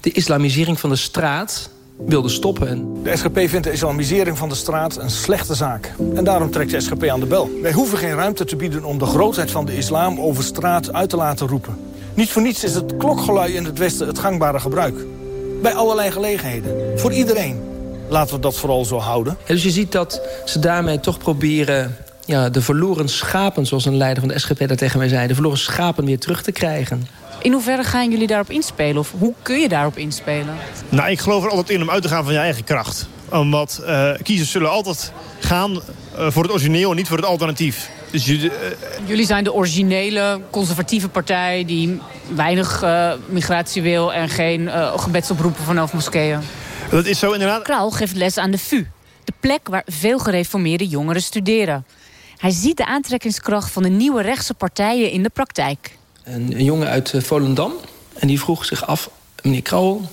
de islamisering van de straat wilde stoppen. De SGP vindt de islamisering van de straat een slechte zaak. En daarom trekt de SGP aan de bel. Wij hoeven geen ruimte te bieden om de grootheid van de islam over straat uit te laten roepen. Niet voor niets is het klokgelui in het Westen het gangbare gebruik. Bij allerlei gelegenheden. Voor iedereen. Laten we dat vooral zo houden. Ja, dus je ziet dat ze daarmee toch proberen ja, de verloren schapen, zoals een leider van de SGP daar tegen mij zei... de verloren schapen weer terug te krijgen. In hoeverre gaan jullie daarop inspelen? Of hoe kun je daarop inspelen? Nou, ik geloof er altijd in om uit te gaan van je eigen kracht. Omdat uh, kiezers zullen altijd gaan uh, voor het origineel en niet voor het alternatief. Dus je, uh, jullie zijn de originele conservatieve partij... die weinig migratie wil en geen gebedsoproepen vanaf moskeeën. Dat is zo inderdaad. Kraal geeft les aan de VU. De plek waar veel gereformeerde jongeren studeren. Hij ziet de aantrekkingskracht van de nieuwe rechtse partijen in de praktijk. Een, jongen uit Volendam. En die vroeg zich af, meneer Krauwel...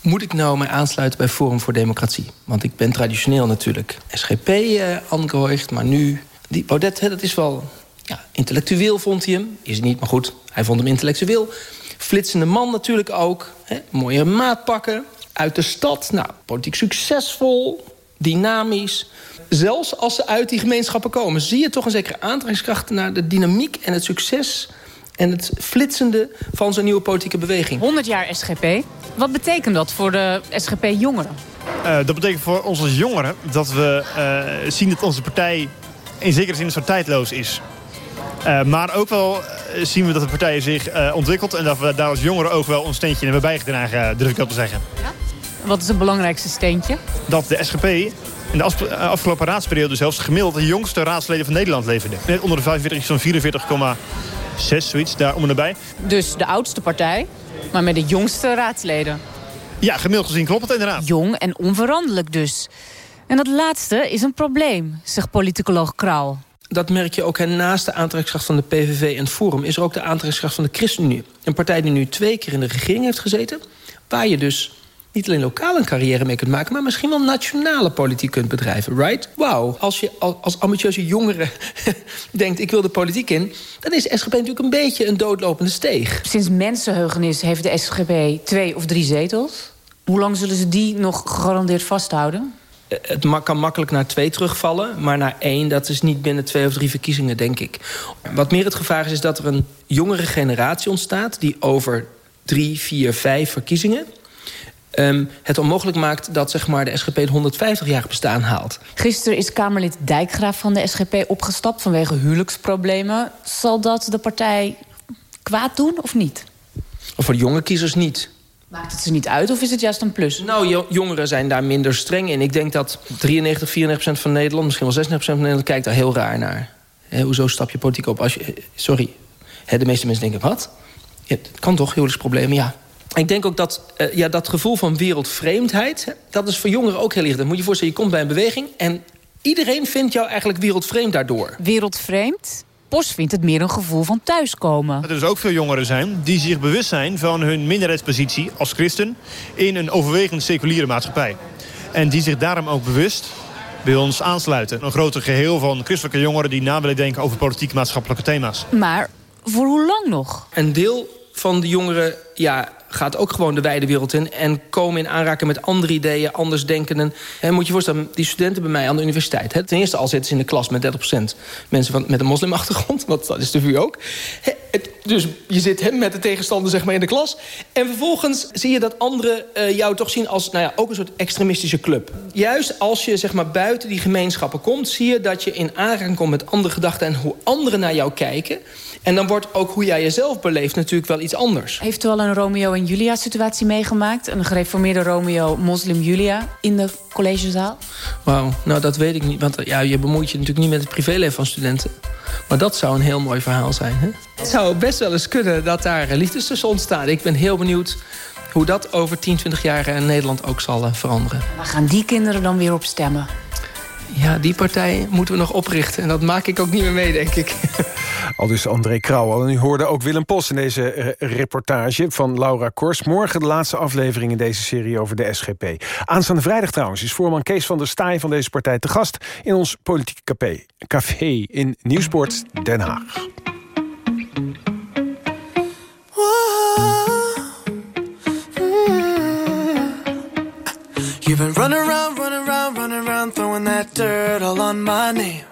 moet ik nou mij aansluiten bij Forum voor Democratie? Want ik ben traditioneel natuurlijk SGP uh, aangehoord... maar nu, die Baudet, hè, dat is wel ja, intellectueel vond hij hem. Is het niet, maar goed, hij vond hem intellectueel. Flitsende man natuurlijk ook. Hè, mooie maatpakken. Uit de stad, nou, politiek succesvol, dynamisch. Zelfs als ze uit die gemeenschappen komen... zie je toch een zekere aantrekkingskracht naar de dynamiek en het succes en het flitsende van zo'n nieuwe politieke beweging. 100 jaar SGP. Wat betekent dat voor de SGP-jongeren? Uh, dat betekent voor ons als jongeren dat we uh, zien dat onze partij in zekere zin een soort tijdloos is. Uh, maar ook wel zien we dat de partij zich ontwikkelt... en dat we daar als jongeren ook wel ons steentje in hebben bijgedragen, durf ik wel te zeggen. Ja? Wat is het belangrijkste steentje? Dat de SGP in de afgelopen raadsperiode zelfs gemiddeld de jongste raadsleden van Nederland leverde. Net onder de 45 zo'n 44, 6, zoiets, daar om en nabij. Dus de oudste partij, maar met de jongste raadsleden. Ja, gemiddeld gezien klopt het inderdaad. Jong en onveranderlijk dus. En dat laatste is een probleem, zegt politicoloog Krauw. Dat merk je ook. En naast de aantrekkingskracht van de PVV en het Forum... is er ook de aantrekkingskracht van de ChristenUnie. Een partij die nu twee keer in de regering heeft gezeten... waar je dus niet alleen lokaal een carrière mee kunt maken... maar misschien wel nationale politiek kunt bedrijven, right? Wauw, als je als ambitieuze jongere denkt... ik wil de politiek in, dan is de SGP natuurlijk een beetje een doodlopende steeg. Sinds mensenheugenis heeft de SGP twee of drie zetels. Hoe lang zullen ze die nog gegarandeerd vasthouden? Eh, Het kan makkelijk naar twee terugvallen, maar naar één... dat is niet binnen twee of drie verkiezingen, denk ik. Wat meer het gevaar is, is dat er een jongere generatie ontstaat... die over drie, vier, vijf verkiezingen... ehm, het onmogelijk maakt dat zeg maar, de SGP het 150-jarig bestaan haalt. Gisteren is Kamerlid Dijkgraaf van de SGP opgestapt vanwege huwelijksproblemen. Zal dat de partij kwaad doen of niet? Of voor de jonge kiezers niet. Maakt het ze niet uit of is het juist een plus? Nou, jo- jongeren zijn daar minder streng in. Ik denk dat 93, 94% van Nederland... misschien wel 96% van Nederland kijkt daar heel raar naar. Hè, hoezo stap je politiek op? Als je, sorry, Hè, de meeste mensen denken, wat? Ja, het kan toch, huwelijksproblemen, ja. Ik denk ook dat eh, ja, dat gevoel van wereldvreemdheid... hè, dat is voor jongeren ook heel licht. Dan moet je je voorstellen, je komt bij een beweging... en iedereen vindt jou eigenlijk wereldvreemd daardoor. Wereldvreemd? Bos vindt het meer een gevoel van thuiskomen. Dat er dus ook veel jongeren zijn die zich bewust zijn van hun minderheidspositie als christen in een overwegend seculiere maatschappij. En die zich daarom ook bewust bij ons aansluiten. Een groter geheel van christelijke jongeren die na willen denken over politiek maatschappelijke thema's. Maar voor hoe lang nog? Een deel van de jongeren ja, gaat ook gewoon de wijde wereld in... en komen in aanraking met andere ideeën, anders denkenden. En moet je voorstellen, die studenten bij mij aan de universiteit... Hè, ten eerste al zitten ze in de klas met 30% mensen van, met een moslimachtergrond... want dat is de VU ook. Dus je zit hem met de tegenstander zeg maar, in de klas... en vervolgens zie je dat anderen eh, jou toch zien als nou ja, ook een soort extremistische club. Juist als je zeg maar, buiten die gemeenschappen komt... zie je dat je in aanraking komt met andere gedachten... en hoe anderen naar jou kijken... En dan wordt ook hoe jij jezelf beleeft natuurlijk wel iets anders. Heeft u al een Romeo en Julia situatie meegemaakt? Een gereformeerde Romeo, moslim Julia in de collegezaal? Wauw, nou dat weet ik niet. Want ja, je bemoeit je natuurlijk niet met het privéleven van studenten. Maar dat zou een heel mooi verhaal zijn. Hè? Het zou best wel eens kunnen dat daar eh, liefdes tussen ontstaan. Ik ben heel benieuwd hoe dat over 10, 20 jaar in Nederland ook zal eh, veranderen. Waar gaan die kinderen dan weer op stemmen? Ja, die partij moeten we nog oprichten. En dat maak ik ook niet meer mee, denk ik. Al dus André Krauwel. En u hoorde ook Willem Post in deze eh, reportage van Laura Kors. Morgen de laatste aflevering in deze serie over de SGP. Aanstaande vrijdag trouwens is voorman Kees van der Staaij van deze partij te gast... in ons politieke café, café in Nieuwsport Den Haag. You've been running around, running around, running around, throwing that dirt all on my name.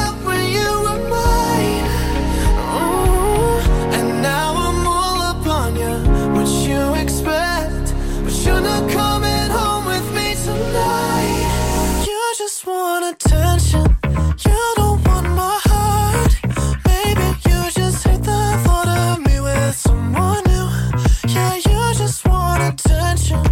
just want attention. You don't want my heart. Maybe you just hate the thought of me with someone new. Yeah, you just want attention.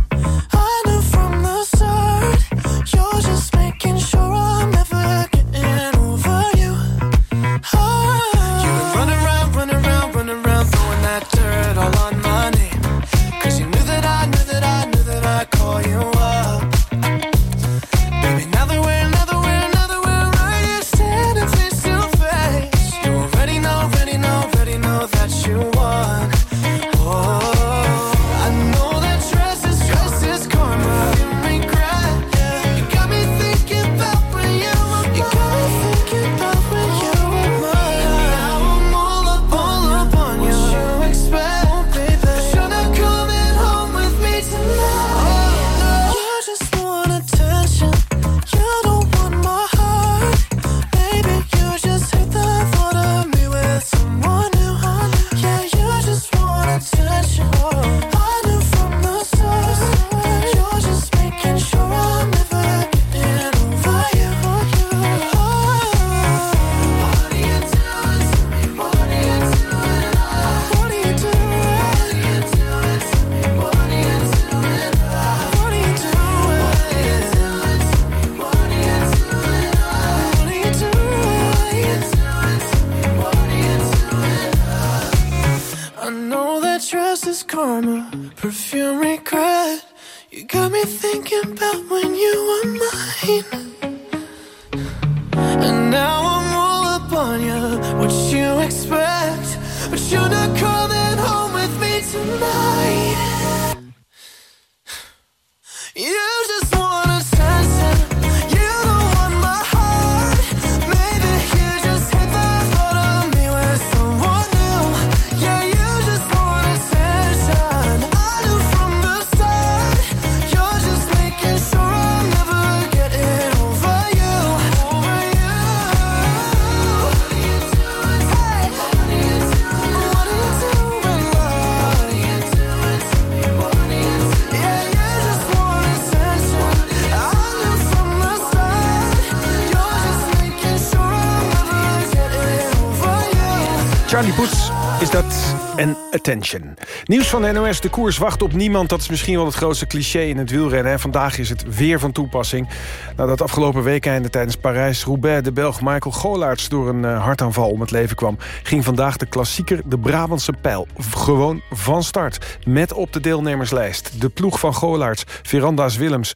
Attention. Nieuws van NOS, de koers wacht op niemand. Dat is misschien wel het grootste cliché in het wielrennen. En vandaag is het weer van toepassing. Nadat afgelopen weekende tijdens Parijs-Roubaix... de Belg Michael Golaerts door een eh, hartaanval om het leven kwam... ging vandaag de klassieker de Brabantse Pijl gewoon van start. Met op de deelnemerslijst de ploeg van Golaerts, Veranda's Willems.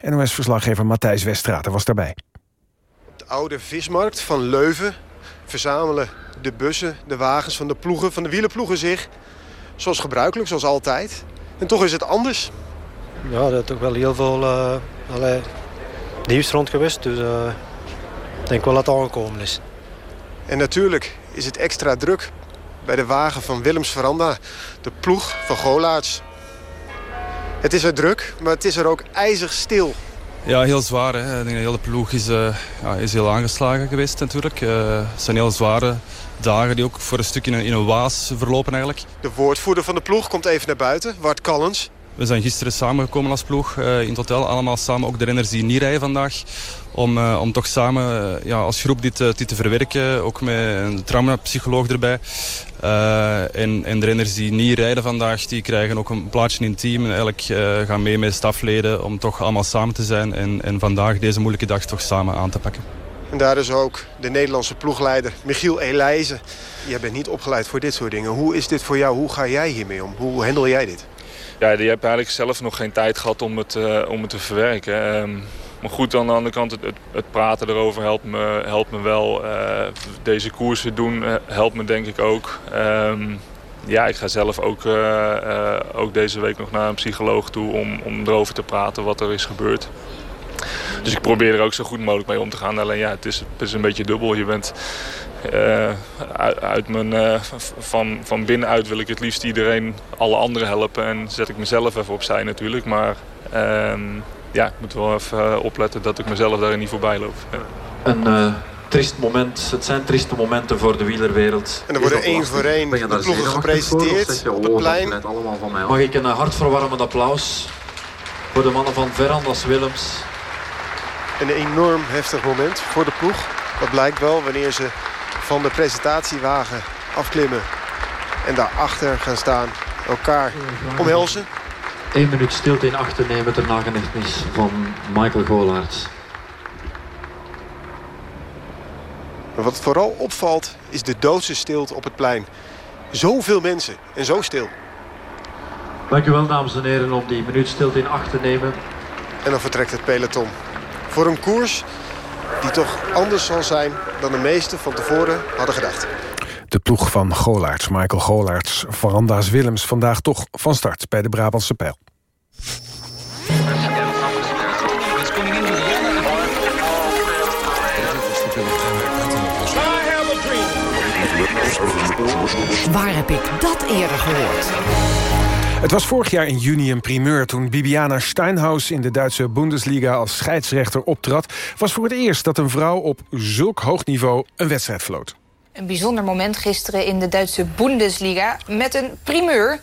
NOS-verslaggever Matthijs Westraat was daarbij. de oude vismarkt van Leuven verzamelen de bussen, de wagens van de ploegen, van de wielenploegen zich. Zoals gebruikelijk, zoals altijd. En toch is het anders. Ja, er is toch wel heel veel eh, allee, nieuws rond geweest. Dus eh, ik denk wel dat het aangekomen is. En natuurlijk is het extra druk bij de wagen van Willems Veranda. De ploeg van Golaerts. Het is er druk, maar het is er ook ijzig stil. Ja, heel zwaar. Hè. Ik denk de hele ploeg is, eh, ja, is heel aangeslagen geweest natuurlijk. Eh, het zijn heel zware dagen die ook voor een stuk in een, in een waas verlopen eigenlijk. De woordvoerder van de ploeg komt even naar buiten, Wart Callens. We zijn gisteren samengekomen als ploeg eh, in hotel. Allemaal samen, ook de renners die niet rijden vandaag. Om, eh, om toch samen eh, ja, als groep dit, dit te verwerken. Ook met een traumapsycholoog erbij. En, en de renners die niet rijden vandaag, die krijgen ook een plaatsje in het team. En eigenlijk gaan mee met stafleden om toch allemaal samen te zijn. En, en vandaag deze moeilijke dag toch samen aan te pakken. En daar is ook de Nederlandse ploegleider Michiel Elijzen. Jij bent niet opgeleid voor dit soort dingen. Hoe is dit voor jou? Hoe ga jij hiermee om? Hoe handel jij dit? Ja, je hebt eigenlijk zelf nog geen tijd gehad om het, eh, om het te verwerken. Ehm, maar goed, aan de andere kant, het, het, praten erover helpt me, helpt me wel. Eh, deze koersen doen eh, helpt me denk ik ook. Ehm, ja, ik ga zelf ook, ook deze week nog naar een psycholoog toe om, om erover te praten wat er is gebeurd. Dus ik probeer er ook zo goed mogelijk mee om te gaan. Alleen ja, het is, het is een beetje dubbel. Je bent eh, uit, mijn, eh, van, van binnenuit wil ik het liefst iedereen, alle anderen helpen. En zet ik mezelf even opzij natuurlijk. Maar ehm, ja, ik moet wel even eh, opletten dat ik mezelf daarin niet voorbij loop. Ja. Een eh triest moment. Het zijn trieste momenten voor de wielerwereld. En er worden één voor één de ploegen gepresenteerd op het plein. Mag ik een hartverwarmend applaus voor de mannen van Verandas Willems. Een enorm heftig moment voor de ploeg. Dat blijkt wel wanneer ze van de presentatiewagen afklimmen. En daarachter gaan staan, elkaar omhelzen. Eén minuut stilte in acht te nemen ter nagedachtenis van Michael Golaerts. Wat vooral opvalt is de doodse stilte op het plein. Zoveel mensen en zo stil. Dank u wel, dames en heren, om die minuut stilte in acht te nemen. En dan vertrekt het peloton. Voor een koers die toch anders zal zijn dan de meesten van tevoren hadden gedacht. De ploeg van Golaerts, Michael Golaerts, Veranda's Willems... vandaag toch van start bij de Brabantse Pijl. Waar heb ik dat eerder gehoord? Het was vorig jaar in juni een primeur toen Bibiana Steinhaus in de Duitse Bundesliga als scheidsrechter optrad. Was voor het eerst dat een vrouw op zulk hoog niveau een wedstrijd floot. Een bijzonder moment gisteren in de Duitse Bundesliga met een primeur.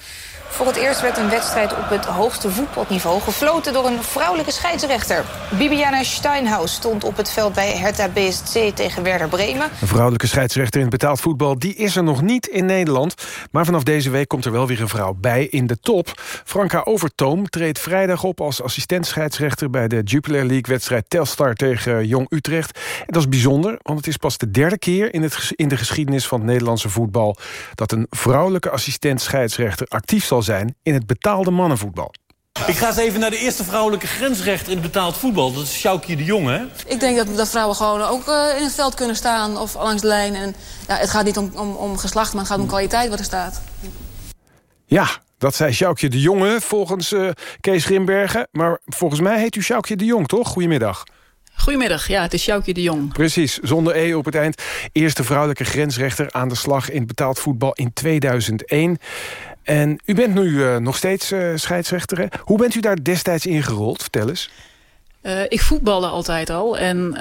Voor het eerst werd een wedstrijd op het hoogste voetbalniveau gefloten door een vrouwelijke scheidsrechter. Bibiana Steinhaus stond op het veld bij Hertha BSC tegen Werder Bremen. Een vrouwelijke scheidsrechter in betaald voetbal die is er nog niet in Nederland. Maar vanaf deze week komt er wel weer een vrouw bij in de top. Franka Overtoom treedt vrijdag op als assistent scheidsrechter... bij de Jupiler League-wedstrijd Telstar tegen Jong Utrecht. En dat is bijzonder, want het is pas de derde keer... in, het, in de geschiedenis van het Nederlandse voetbal... dat een vrouwelijke assistent scheidsrechter actief zal zijn in het betaalde mannenvoetbal. Ik ga eens even naar de eerste vrouwelijke grensrechter in het betaald voetbal. Dat is Sjoukje de Jong, hè? Ik denk dat, dat vrouwen gewoon ook uh, in het veld kunnen staan of langs de lijn. En, ja, het gaat niet om, om, om geslacht, maar het gaat om kwaliteit wat er staat. Ja, dat zei Sjoukje de Jonge volgens uh, Kees Grimbergen. Maar volgens mij heet u Sjoukje de Jong, toch? Goedemiddag. Goedemiddag, ja, het is Sjoukje de Jong. Precies, zonder E op het eind. Eerste vrouwelijke grensrechter aan de slag in betaald voetbal in 2001. En u bent nu uh, nog steeds uh, scheidsrechter. Hè? Hoe bent u daar destijds ingerold? Vertel eens. Uh, ik voetbalde altijd al en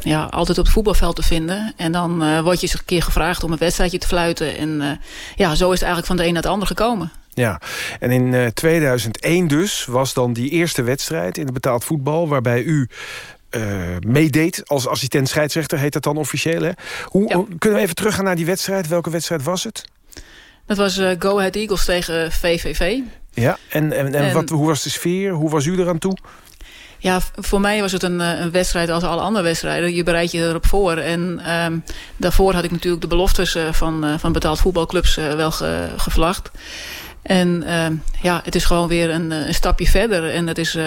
ja, altijd op het voetbalveld te vinden. En dan word je eens een keer gevraagd om een wedstrijdje te fluiten. En ja, zo is het eigenlijk van de een naar het ander gekomen. Ja, en in 2001 dus was dan die eerste wedstrijd in het betaald voetbal... waarbij u meedeed als assistent scheidsrechter, heet dat dan officieel. Hè? Hoe, ja. Kunnen we even teruggaan naar die wedstrijd? Welke wedstrijd was het? Dat was uh, Go Ahead Eagles tegen VVV. Ja, en, en, en, wat, hoe was de sfeer? Hoe was u eraan toe? Ja, voor mij was het een, een wedstrijd als alle andere wedstrijden. Je bereidt je erop voor. En um, daarvoor had ik natuurlijk de beloftes uh, van, uh, van betaald voetbalclubs wel ge, gevlacht. En uh, ja, het is gewoon weer een, een stapje verder. En het is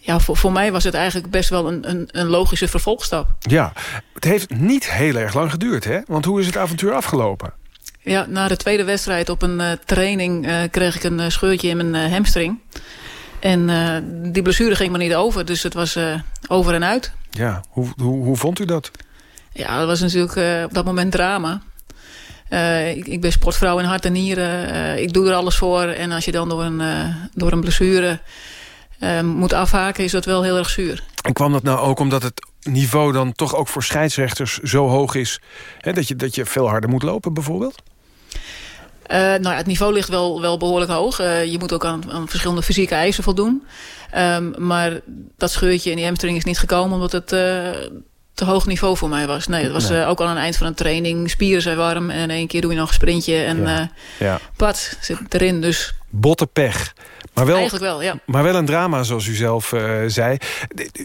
ja, voor, voor mij was het eigenlijk best wel een, een, een, logische vervolgstap. Ja, het heeft niet heel erg lang geduurd, hè? Want hoe is het avontuur afgelopen? Ja, na de tweede wedstrijd op een uh, training uh, kreeg ik een uh, scheurtje in mijn hamstring. En die blessure ging maar niet over, dus het was over en uit. Ja, hoe, hoe, hoe vond u dat? Ja, dat was natuurlijk op dat moment drama. Ik, ik, ben sportvrouw in hart en nieren. ik doe er alles voor. En als je dan door een, door een blessure moet afhaken, is dat wel heel erg zuur. En kwam dat nou ook omdat het niveau dan toch ook voor scheidsrechters zo hoog is... Hè, dat, je, dat je veel harder moet lopen bijvoorbeeld? Uh, nou ja, het niveau ligt wel, wel behoorlijk hoog. Uh, je moet ook aan, aan, verschillende fysieke eisen voldoen. Um, maar dat scheurtje in die hamstring is niet gekomen... omdat het uh, te hoog niveau voor mij was. Nee, het was nee. ook aan het eind van een training. Spieren zijn warm en in één keer doe je nog een sprintje. En ja. ja. pat, zit erin. Dus Bottenpech. Maar wel, Eigenlijk wel, ja. Maar wel een drama, zoals u zelf uh, zei.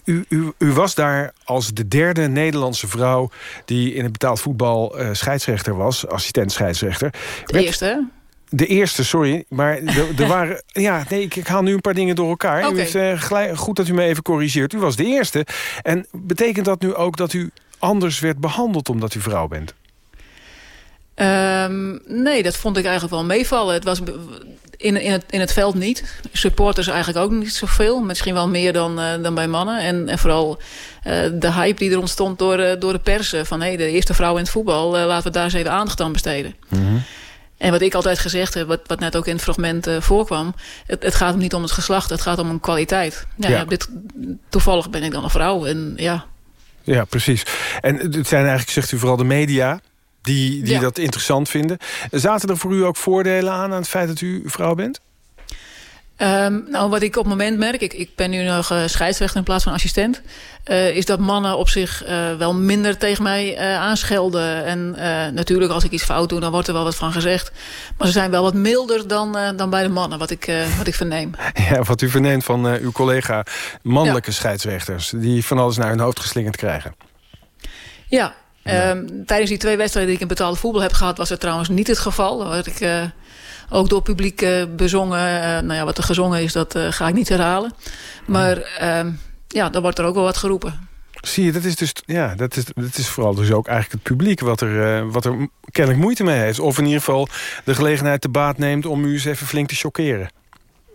U, u, u, was daar als de derde Nederlandse vrouw... die in het betaald voetbal uh, scheidsrechter was. Assistent scheidsrechter. De Werd, eerste, hè? De eerste, sorry. Maar er waren... Ja, nee, ik, ik, haal nu een paar dingen door elkaar. Okay. U heeft, uh, gelijk, goed dat u me even corrigeert. U was de eerste. En betekent dat nu ook dat u anders werd behandeld... omdat u vrouw bent? Um, nee, dat vond ik eigenlijk wel meevallen. Het was in, in, het, in het veld niet. Supporters eigenlijk ook niet zoveel. Misschien wel meer dan, uh, dan bij mannen. En, en vooral uh, de hype die er ontstond door, uh, door de pers. Van hey, de eerste vrouw in het voetbal, laten we daar eens even aandacht aan besteden. Mhm. Mm -hmm. En wat ik altijd gezegd heb, wat, wat net ook in het fragment voorkwam... Het, het, gaat niet om het geslacht, het gaat om een kwaliteit. Ja, ja. Dit, toevallig ben ik dan een vrouw en ja... Ja, precies. En het zijn eigenlijk, zegt u, vooral de media die, die ja. dat interessant vinden. Zaten er voor u ook voordelen aan aan het feit dat u vrouw bent? Um, nou, wat ik op het moment merk, ik, ik ben nu nog uh, scheidsrechter in plaats van assistent... Uh, is dat mannen op zich uh, wel minder tegen mij aanschelden. En natuurlijk, als ik iets fout doe, dan wordt er wel wat van gezegd. Maar ze zijn wel wat milder dan, dan bij de mannen, wat ik, wat ik verneem. Ja, wat u verneemt van uw collega mannelijke ja. scheidsrechters... die van alles naar hun hoofd geslingerd krijgen. Ja, ja. Um, tijdens die twee wedstrijden die ik in betaalde voetbal heb gehad... was het trouwens niet het geval. Dat werd ik uh, ook door publiek uh, bezongen. Uh, nou ja, wat er gezongen is, dat ga ik niet herhalen. Maar um, ja, dan wordt er ook wel wat geroepen. Zie je, dat is dus ja, dat is, dat is vooral dus ook eigenlijk het publiek wat er, wat er kennelijk moeite mee heeft. Of in ieder geval de gelegenheid te baat neemt om u eens even flink te chockeren.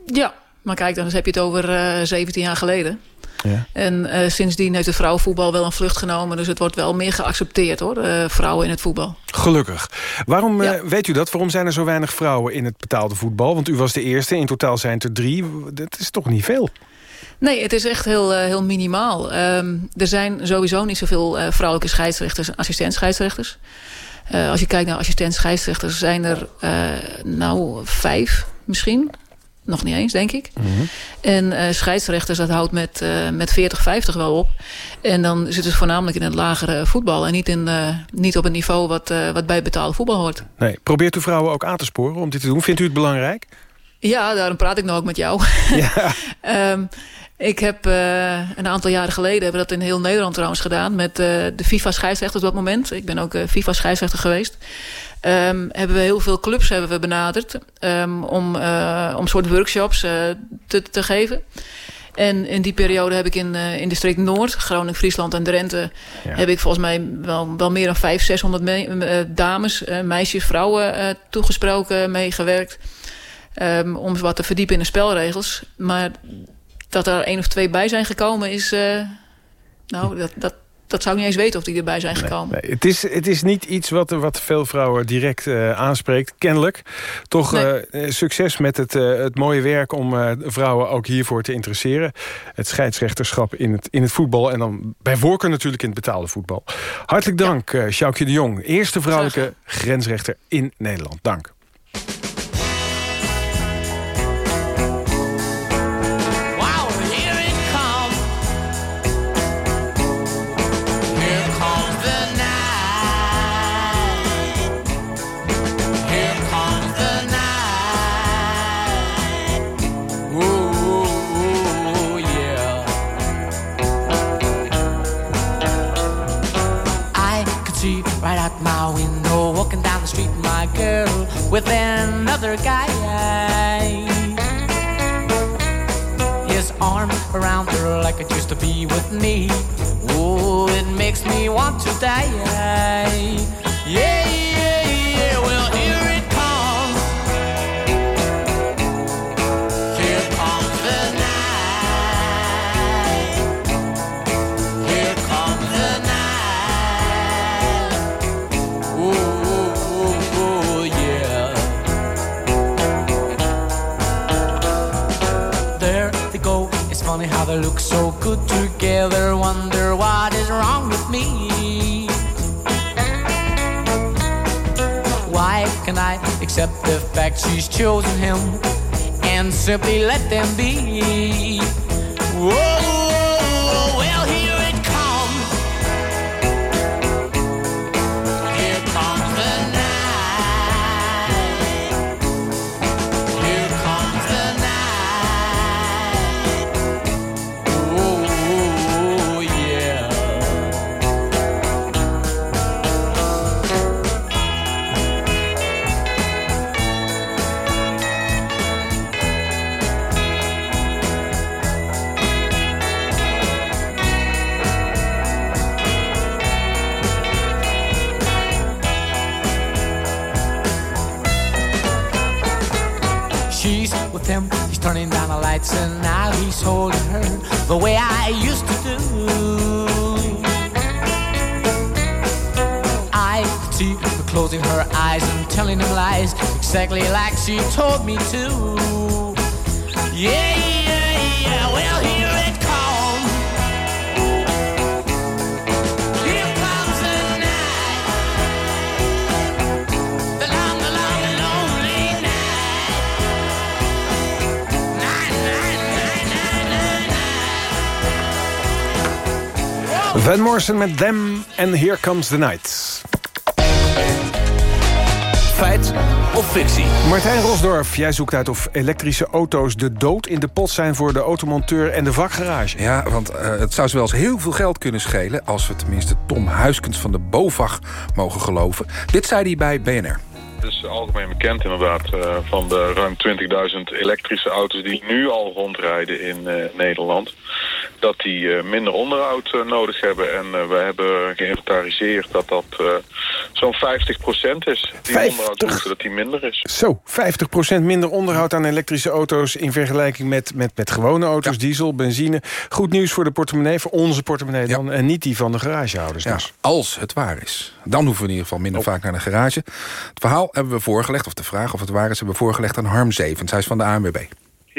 Ja, maar kijk, dan heb je het over 17 jaar geleden. Ja. En uh, sindsdien heeft het vrouwenvoetbal wel een vlucht genomen. Dus het wordt wel meer geaccepteerd, hoor, uh, vrouwen in het voetbal. Gelukkig. Waarom, ja. uh, weet u dat? Waarom zijn er zo weinig vrouwen in het betaalde voetbal? Want u was de eerste, in totaal zijn het er drie. Dat is toch niet veel? Nee, het is echt heel, heel minimaal. Um, er zijn sowieso niet zoveel vrouwelijke scheidsrechters en assistent scheidsrechters. als je kijkt naar assistent scheidsrechters zijn er nou vijf misschien nog niet eens, denk ik. Mm -hmm. En uh, scheidsrechters, dat houdt met, uh, met 40, 50 wel op. En dan zitten ze voornamelijk in het lagere voetbal... en niet, in, uh, niet op het niveau wat, wat bij betaalde voetbal hoort. Nee. Probeert u vrouwen ook aan te sporen om dit te doen? Vindt u het belangrijk? Ja, daarom praat ik nou ook met jou. Ja. um, Ik heb uh, een aantal jaren geleden, hebben we dat in heel Nederland trouwens gedaan... met uh, de FIFA-scheidsrechter op dat moment. Ik ben ook uh, FIFA-scheidsrechter geweest. Um, hebben we heel veel clubs hebben we benaderd... Um, om, om soort workshops te, te geven. En in die periode heb ik in, uh, in district Noord, Groningen, Friesland en Drenthe... Ja. heb ik volgens mij wel, wel meer dan 500, 600 uh, dames, meisjes, vrouwen toegesproken, meegewerkt. Um, om wat te verdiepen in de spelregels. Maar dat er één of twee bij zijn gekomen is... nou, dat, dat, dat zou ik niet eens weten of die erbij zijn gekomen. Nee, nee. Het, is, het is niet iets wat, wat veel vrouwen direct uh, aanspreekt, kennelijk. Toch nee. uh, succes met het, uh, het mooie werk om vrouwen ook hiervoor te interesseren. Het scheidsrechterschap in het, in het voetbal en dan bij voorkeur natuurlijk in het betaalde voetbal. Hartelijk dank, ja. Sjoukje de Jong. Eerste vrouwelijke grensrechter in Nederland. Dank. Like it used to be with me. Oh, it makes me want to die. Together. Wonder what is wrong with me. Why can I accept the fact she's chosen him and simply let them be? Whoa, exactly like she told me to. Yeah, yeah, yeah, well, here it comes. Here comes the night. The long, the long, and lonely night. Van Morrison met Them en Here Comes the Night. Fictie? Martijn Rosdorf, jij zoekt uit of elektrische auto's de dood in de pot zijn... voor de automonteur en de vakgarage. Ja, want uh, het zou ze wel eens heel veel geld kunnen schelen... als we tenminste Tom Huiskens van de BOVAG mogen geloven. Dit zei hij bij BNR. Het is algemeen bekend inderdaad uh, van de ruim 20.000 elektrische auto's die nu al rondrijden in uh, Nederland. Dat die uh, minder onderhoud nodig hebben. En we hebben geïnventariseerd dat dat zo'n 50% is. Die 50? onderhoud dat die minder is. Zo, 50% minder onderhoud aan elektrische auto's... in vergelijking met, met, met gewone auto's, ja. diesel, benzine. Goed nieuws voor de portemonnee, voor onze portemonnee dan... en niet die van de garagehouders ja, dus. Als het waar is. Dan hoeven we in ieder geval minder oh. vaak naar de garage. Het verhaal hebben we voorgelegd, of de vraag of het waar is... hebben we voorgelegd aan Harm Zevens. Hij is van de ANWB.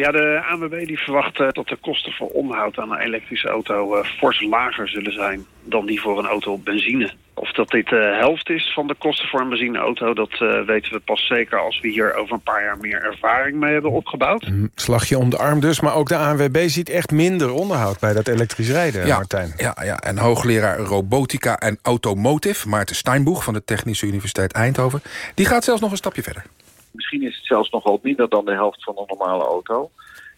Ja, de ANWB die verwacht uh, dat de kosten voor onderhoud aan een elektrische auto uh, fors lager zullen zijn dan die voor een auto op benzine. Of dat dit de uh, helft is van de kosten voor een benzineauto, dat uh, weten we pas zeker als we hier over een paar jaar meer ervaring mee hebben opgebouwd. Slagje om de arm dus, maar ook de ANWB ziet echt minder onderhoud bij dat elektrisch rijden, ja, Martijn. Ja, ja, en hoogleraar robotica en automotive, Maarten Steinboeg van de Technische Universiteit Eindhoven, die gaat zelfs nog een stapje verder. Misschien is het zelfs nog wel minder dan de helft van een normale auto.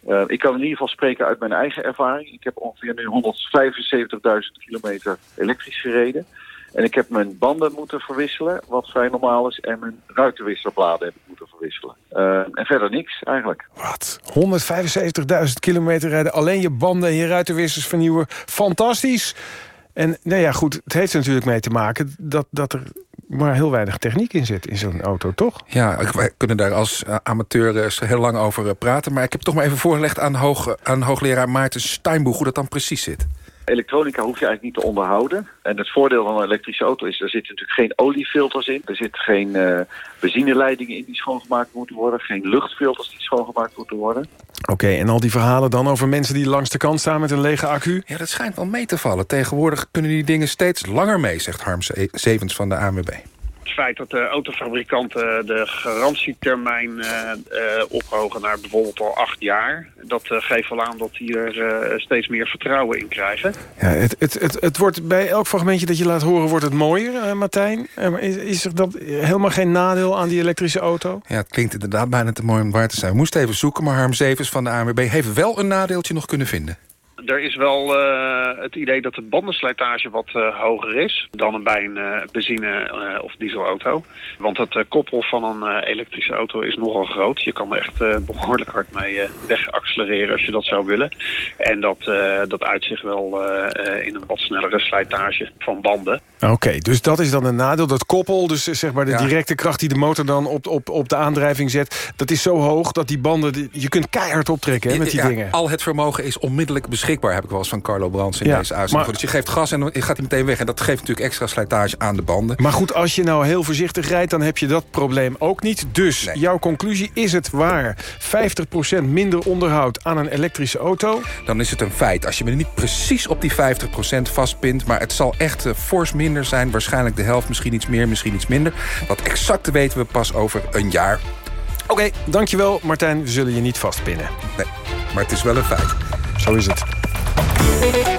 Uh, ik kan in ieder geval spreken uit mijn eigen ervaring. Ik heb ongeveer nu 175.000 kilometer elektrisch gereden. En ik heb mijn banden moeten verwisselen, wat vrij normaal is. En mijn ruitenwisserbladen heb ik moeten verwisselen. Uh, en verder niks eigenlijk. Wat? 175.000 kilometer rijden, alleen je banden en je ruitenwissers vernieuwen. Fantastisch! En nou ja, goed, het heeft er natuurlijk mee te maken... dat, dat er maar heel weinig techniek in zit in zo'n auto, toch? Ja, wij kunnen daar als uh, amateur uh, heel lang over uh, praten. Maar ik heb toch maar even voorgelegd aan, hoog, aan hoogleraar Maarten Steinboeg... hoe dat dan precies zit. Elektronica hoef je eigenlijk niet te onderhouden. En het voordeel van een elektrische auto is... er zitten natuurlijk geen oliefilters in. Er zitten geen uh, benzineleidingen in die schoongemaakt moeten worden. Geen luchtfilters die schoongemaakt moeten worden. Oké, okay, en al die verhalen dan over mensen die langs de kant staan met een lege accu? Ja, dat schijnt wel mee te vallen. Tegenwoordig kunnen die dingen steeds langer mee, zegt Harm Zevens van de ANWB het feit dat de autofabrikanten de garantietermijn uh, uh, ophogen naar bijvoorbeeld al acht jaar. Dat uh, geeft wel aan dat die er steeds meer vertrouwen in krijgen. Ja, het, het, het, het wordt bij elk fragmentje dat je laat horen wordt het mooier, Martijn. is, is er dat helemaal geen nadeel aan die elektrische auto? Ja, het klinkt inderdaad bijna te mooi om waar te zijn. We moesten even zoeken, maar Harm Zevens van de ANWB heeft wel een nadeeltje nog kunnen vinden. Er is wel uh, het idee dat de bandenslijtage wat uh, hoger is dan bij een uh, benzine- of dieselauto. Want het koppel van een elektrische auto is nogal groot. Je kan er echt behoorlijk hard mee wegaccelereren als je dat zou willen. En dat, dat uitzicht wel in een wat snellere slijtage van banden. Oké, okay, dus dat is dan een nadeel. Dat koppel, dus zeg maar de ja. directe kracht die de motor dan op, op, op de aandrijving zet... dat is zo hoog dat die banden... Je kunt keihard optrekken hè, met die ja, dingen. Al het vermogen is onmiddellijk beschikbaar, heb ik wel eens van Carlo Brands in ja, deze uitzending. Dus je geeft gas en dan gaat hij meteen weg. En dat geeft natuurlijk extra slijtage aan de banden. Maar goed, als je nou heel voorzichtig rijdt... dan heb je dat probleem ook niet. Dus nee. jouw conclusie, is het waar? 50% minder onderhoud aan een elektrische auto? Dan is het een feit. Als je me niet precies op die 50% vastpint... maar het zal echt uh, fors minder zijn. Waarschijnlijk de helft, misschien iets meer, misschien iets minder. Dat exacte weten we pas over een jaar. Oké, okay, dankjewel Martijn. We zullen je niet vastpinnen. Nee, maar het is wel een feit. Zo is het. Thank you.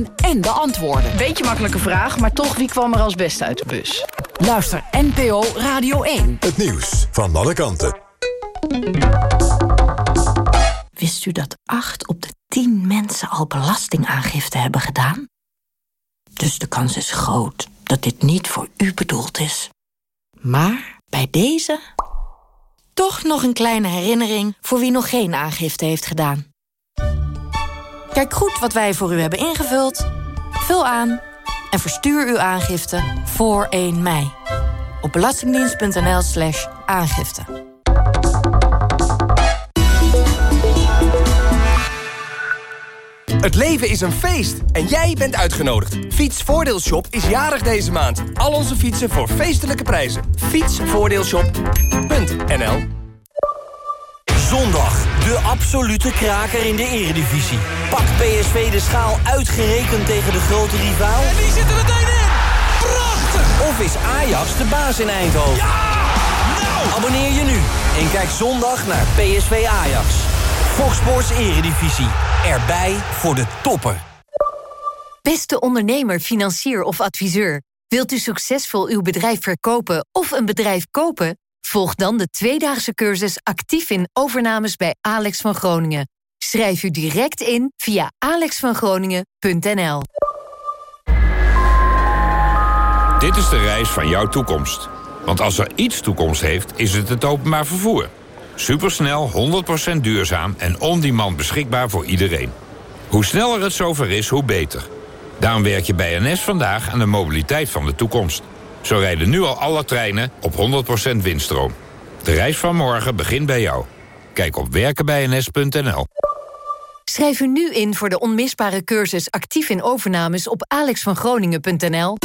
vragen en de antwoorden. Beetje makkelijke vraag, maar toch, wie kwam er als beste uit de bus? Luister NPO Radio 1. Het nieuws van alle kanten. Wist u dat 8 op de 10 mensen al belastingaangifte hebben gedaan? Dus de kans is groot dat dit niet voor u bedoeld is. Maar bij deze... toch nog een kleine herinnering voor wie nog geen aangifte heeft gedaan. Kijk goed wat wij voor u hebben ingevuld. Vul aan en verstuur uw aangifte voor 1 mei. Op belastingdienst.nl slash aangifte. Het leven is een feest en jij bent uitgenodigd. Fietsvoordeelshop is jarig deze maand. Al onze fietsen voor feestelijke prijzen. Fietsvoordeelshop.nl Zondag, de absolute kraker in de eredivisie. Pak PSV de schaal uitgerekend tegen de grote rivaal? En die zitten meteen in! Prachtig! Of is Ajax de baas in Eindhoven? Ja! Nou! Abonneer je nu en kijk zondag naar PSV Ajax. Fox Sports Eredivisie. Erbij voor de toppen. Beste ondernemer, financier of adviseur. Wilt u succesvol uw bedrijf verkopen of een bedrijf kopen? Volg dan de tweedaagse cursus actief in overnames bij Alex van Groningen. Schrijf u direct in via alexvangroningen.nl. Dit is de reis van jouw toekomst. Want als er iets toekomst heeft, is het het openbaar vervoer. Supersnel, 100% duurzaam en on-demand beschikbaar voor iedereen. Hoe sneller het zover is, hoe beter. Daarom werk je bij NS vandaag aan de mobiliteit van de toekomst. Zo rijden nu al alle treinen op 100% windstroom. De reis van morgen begint bij jou. Kijk op werkenbijns.nl. Schrijf u nu in voor de onmisbare cursus actief in overnames op alexvangroningen.nl.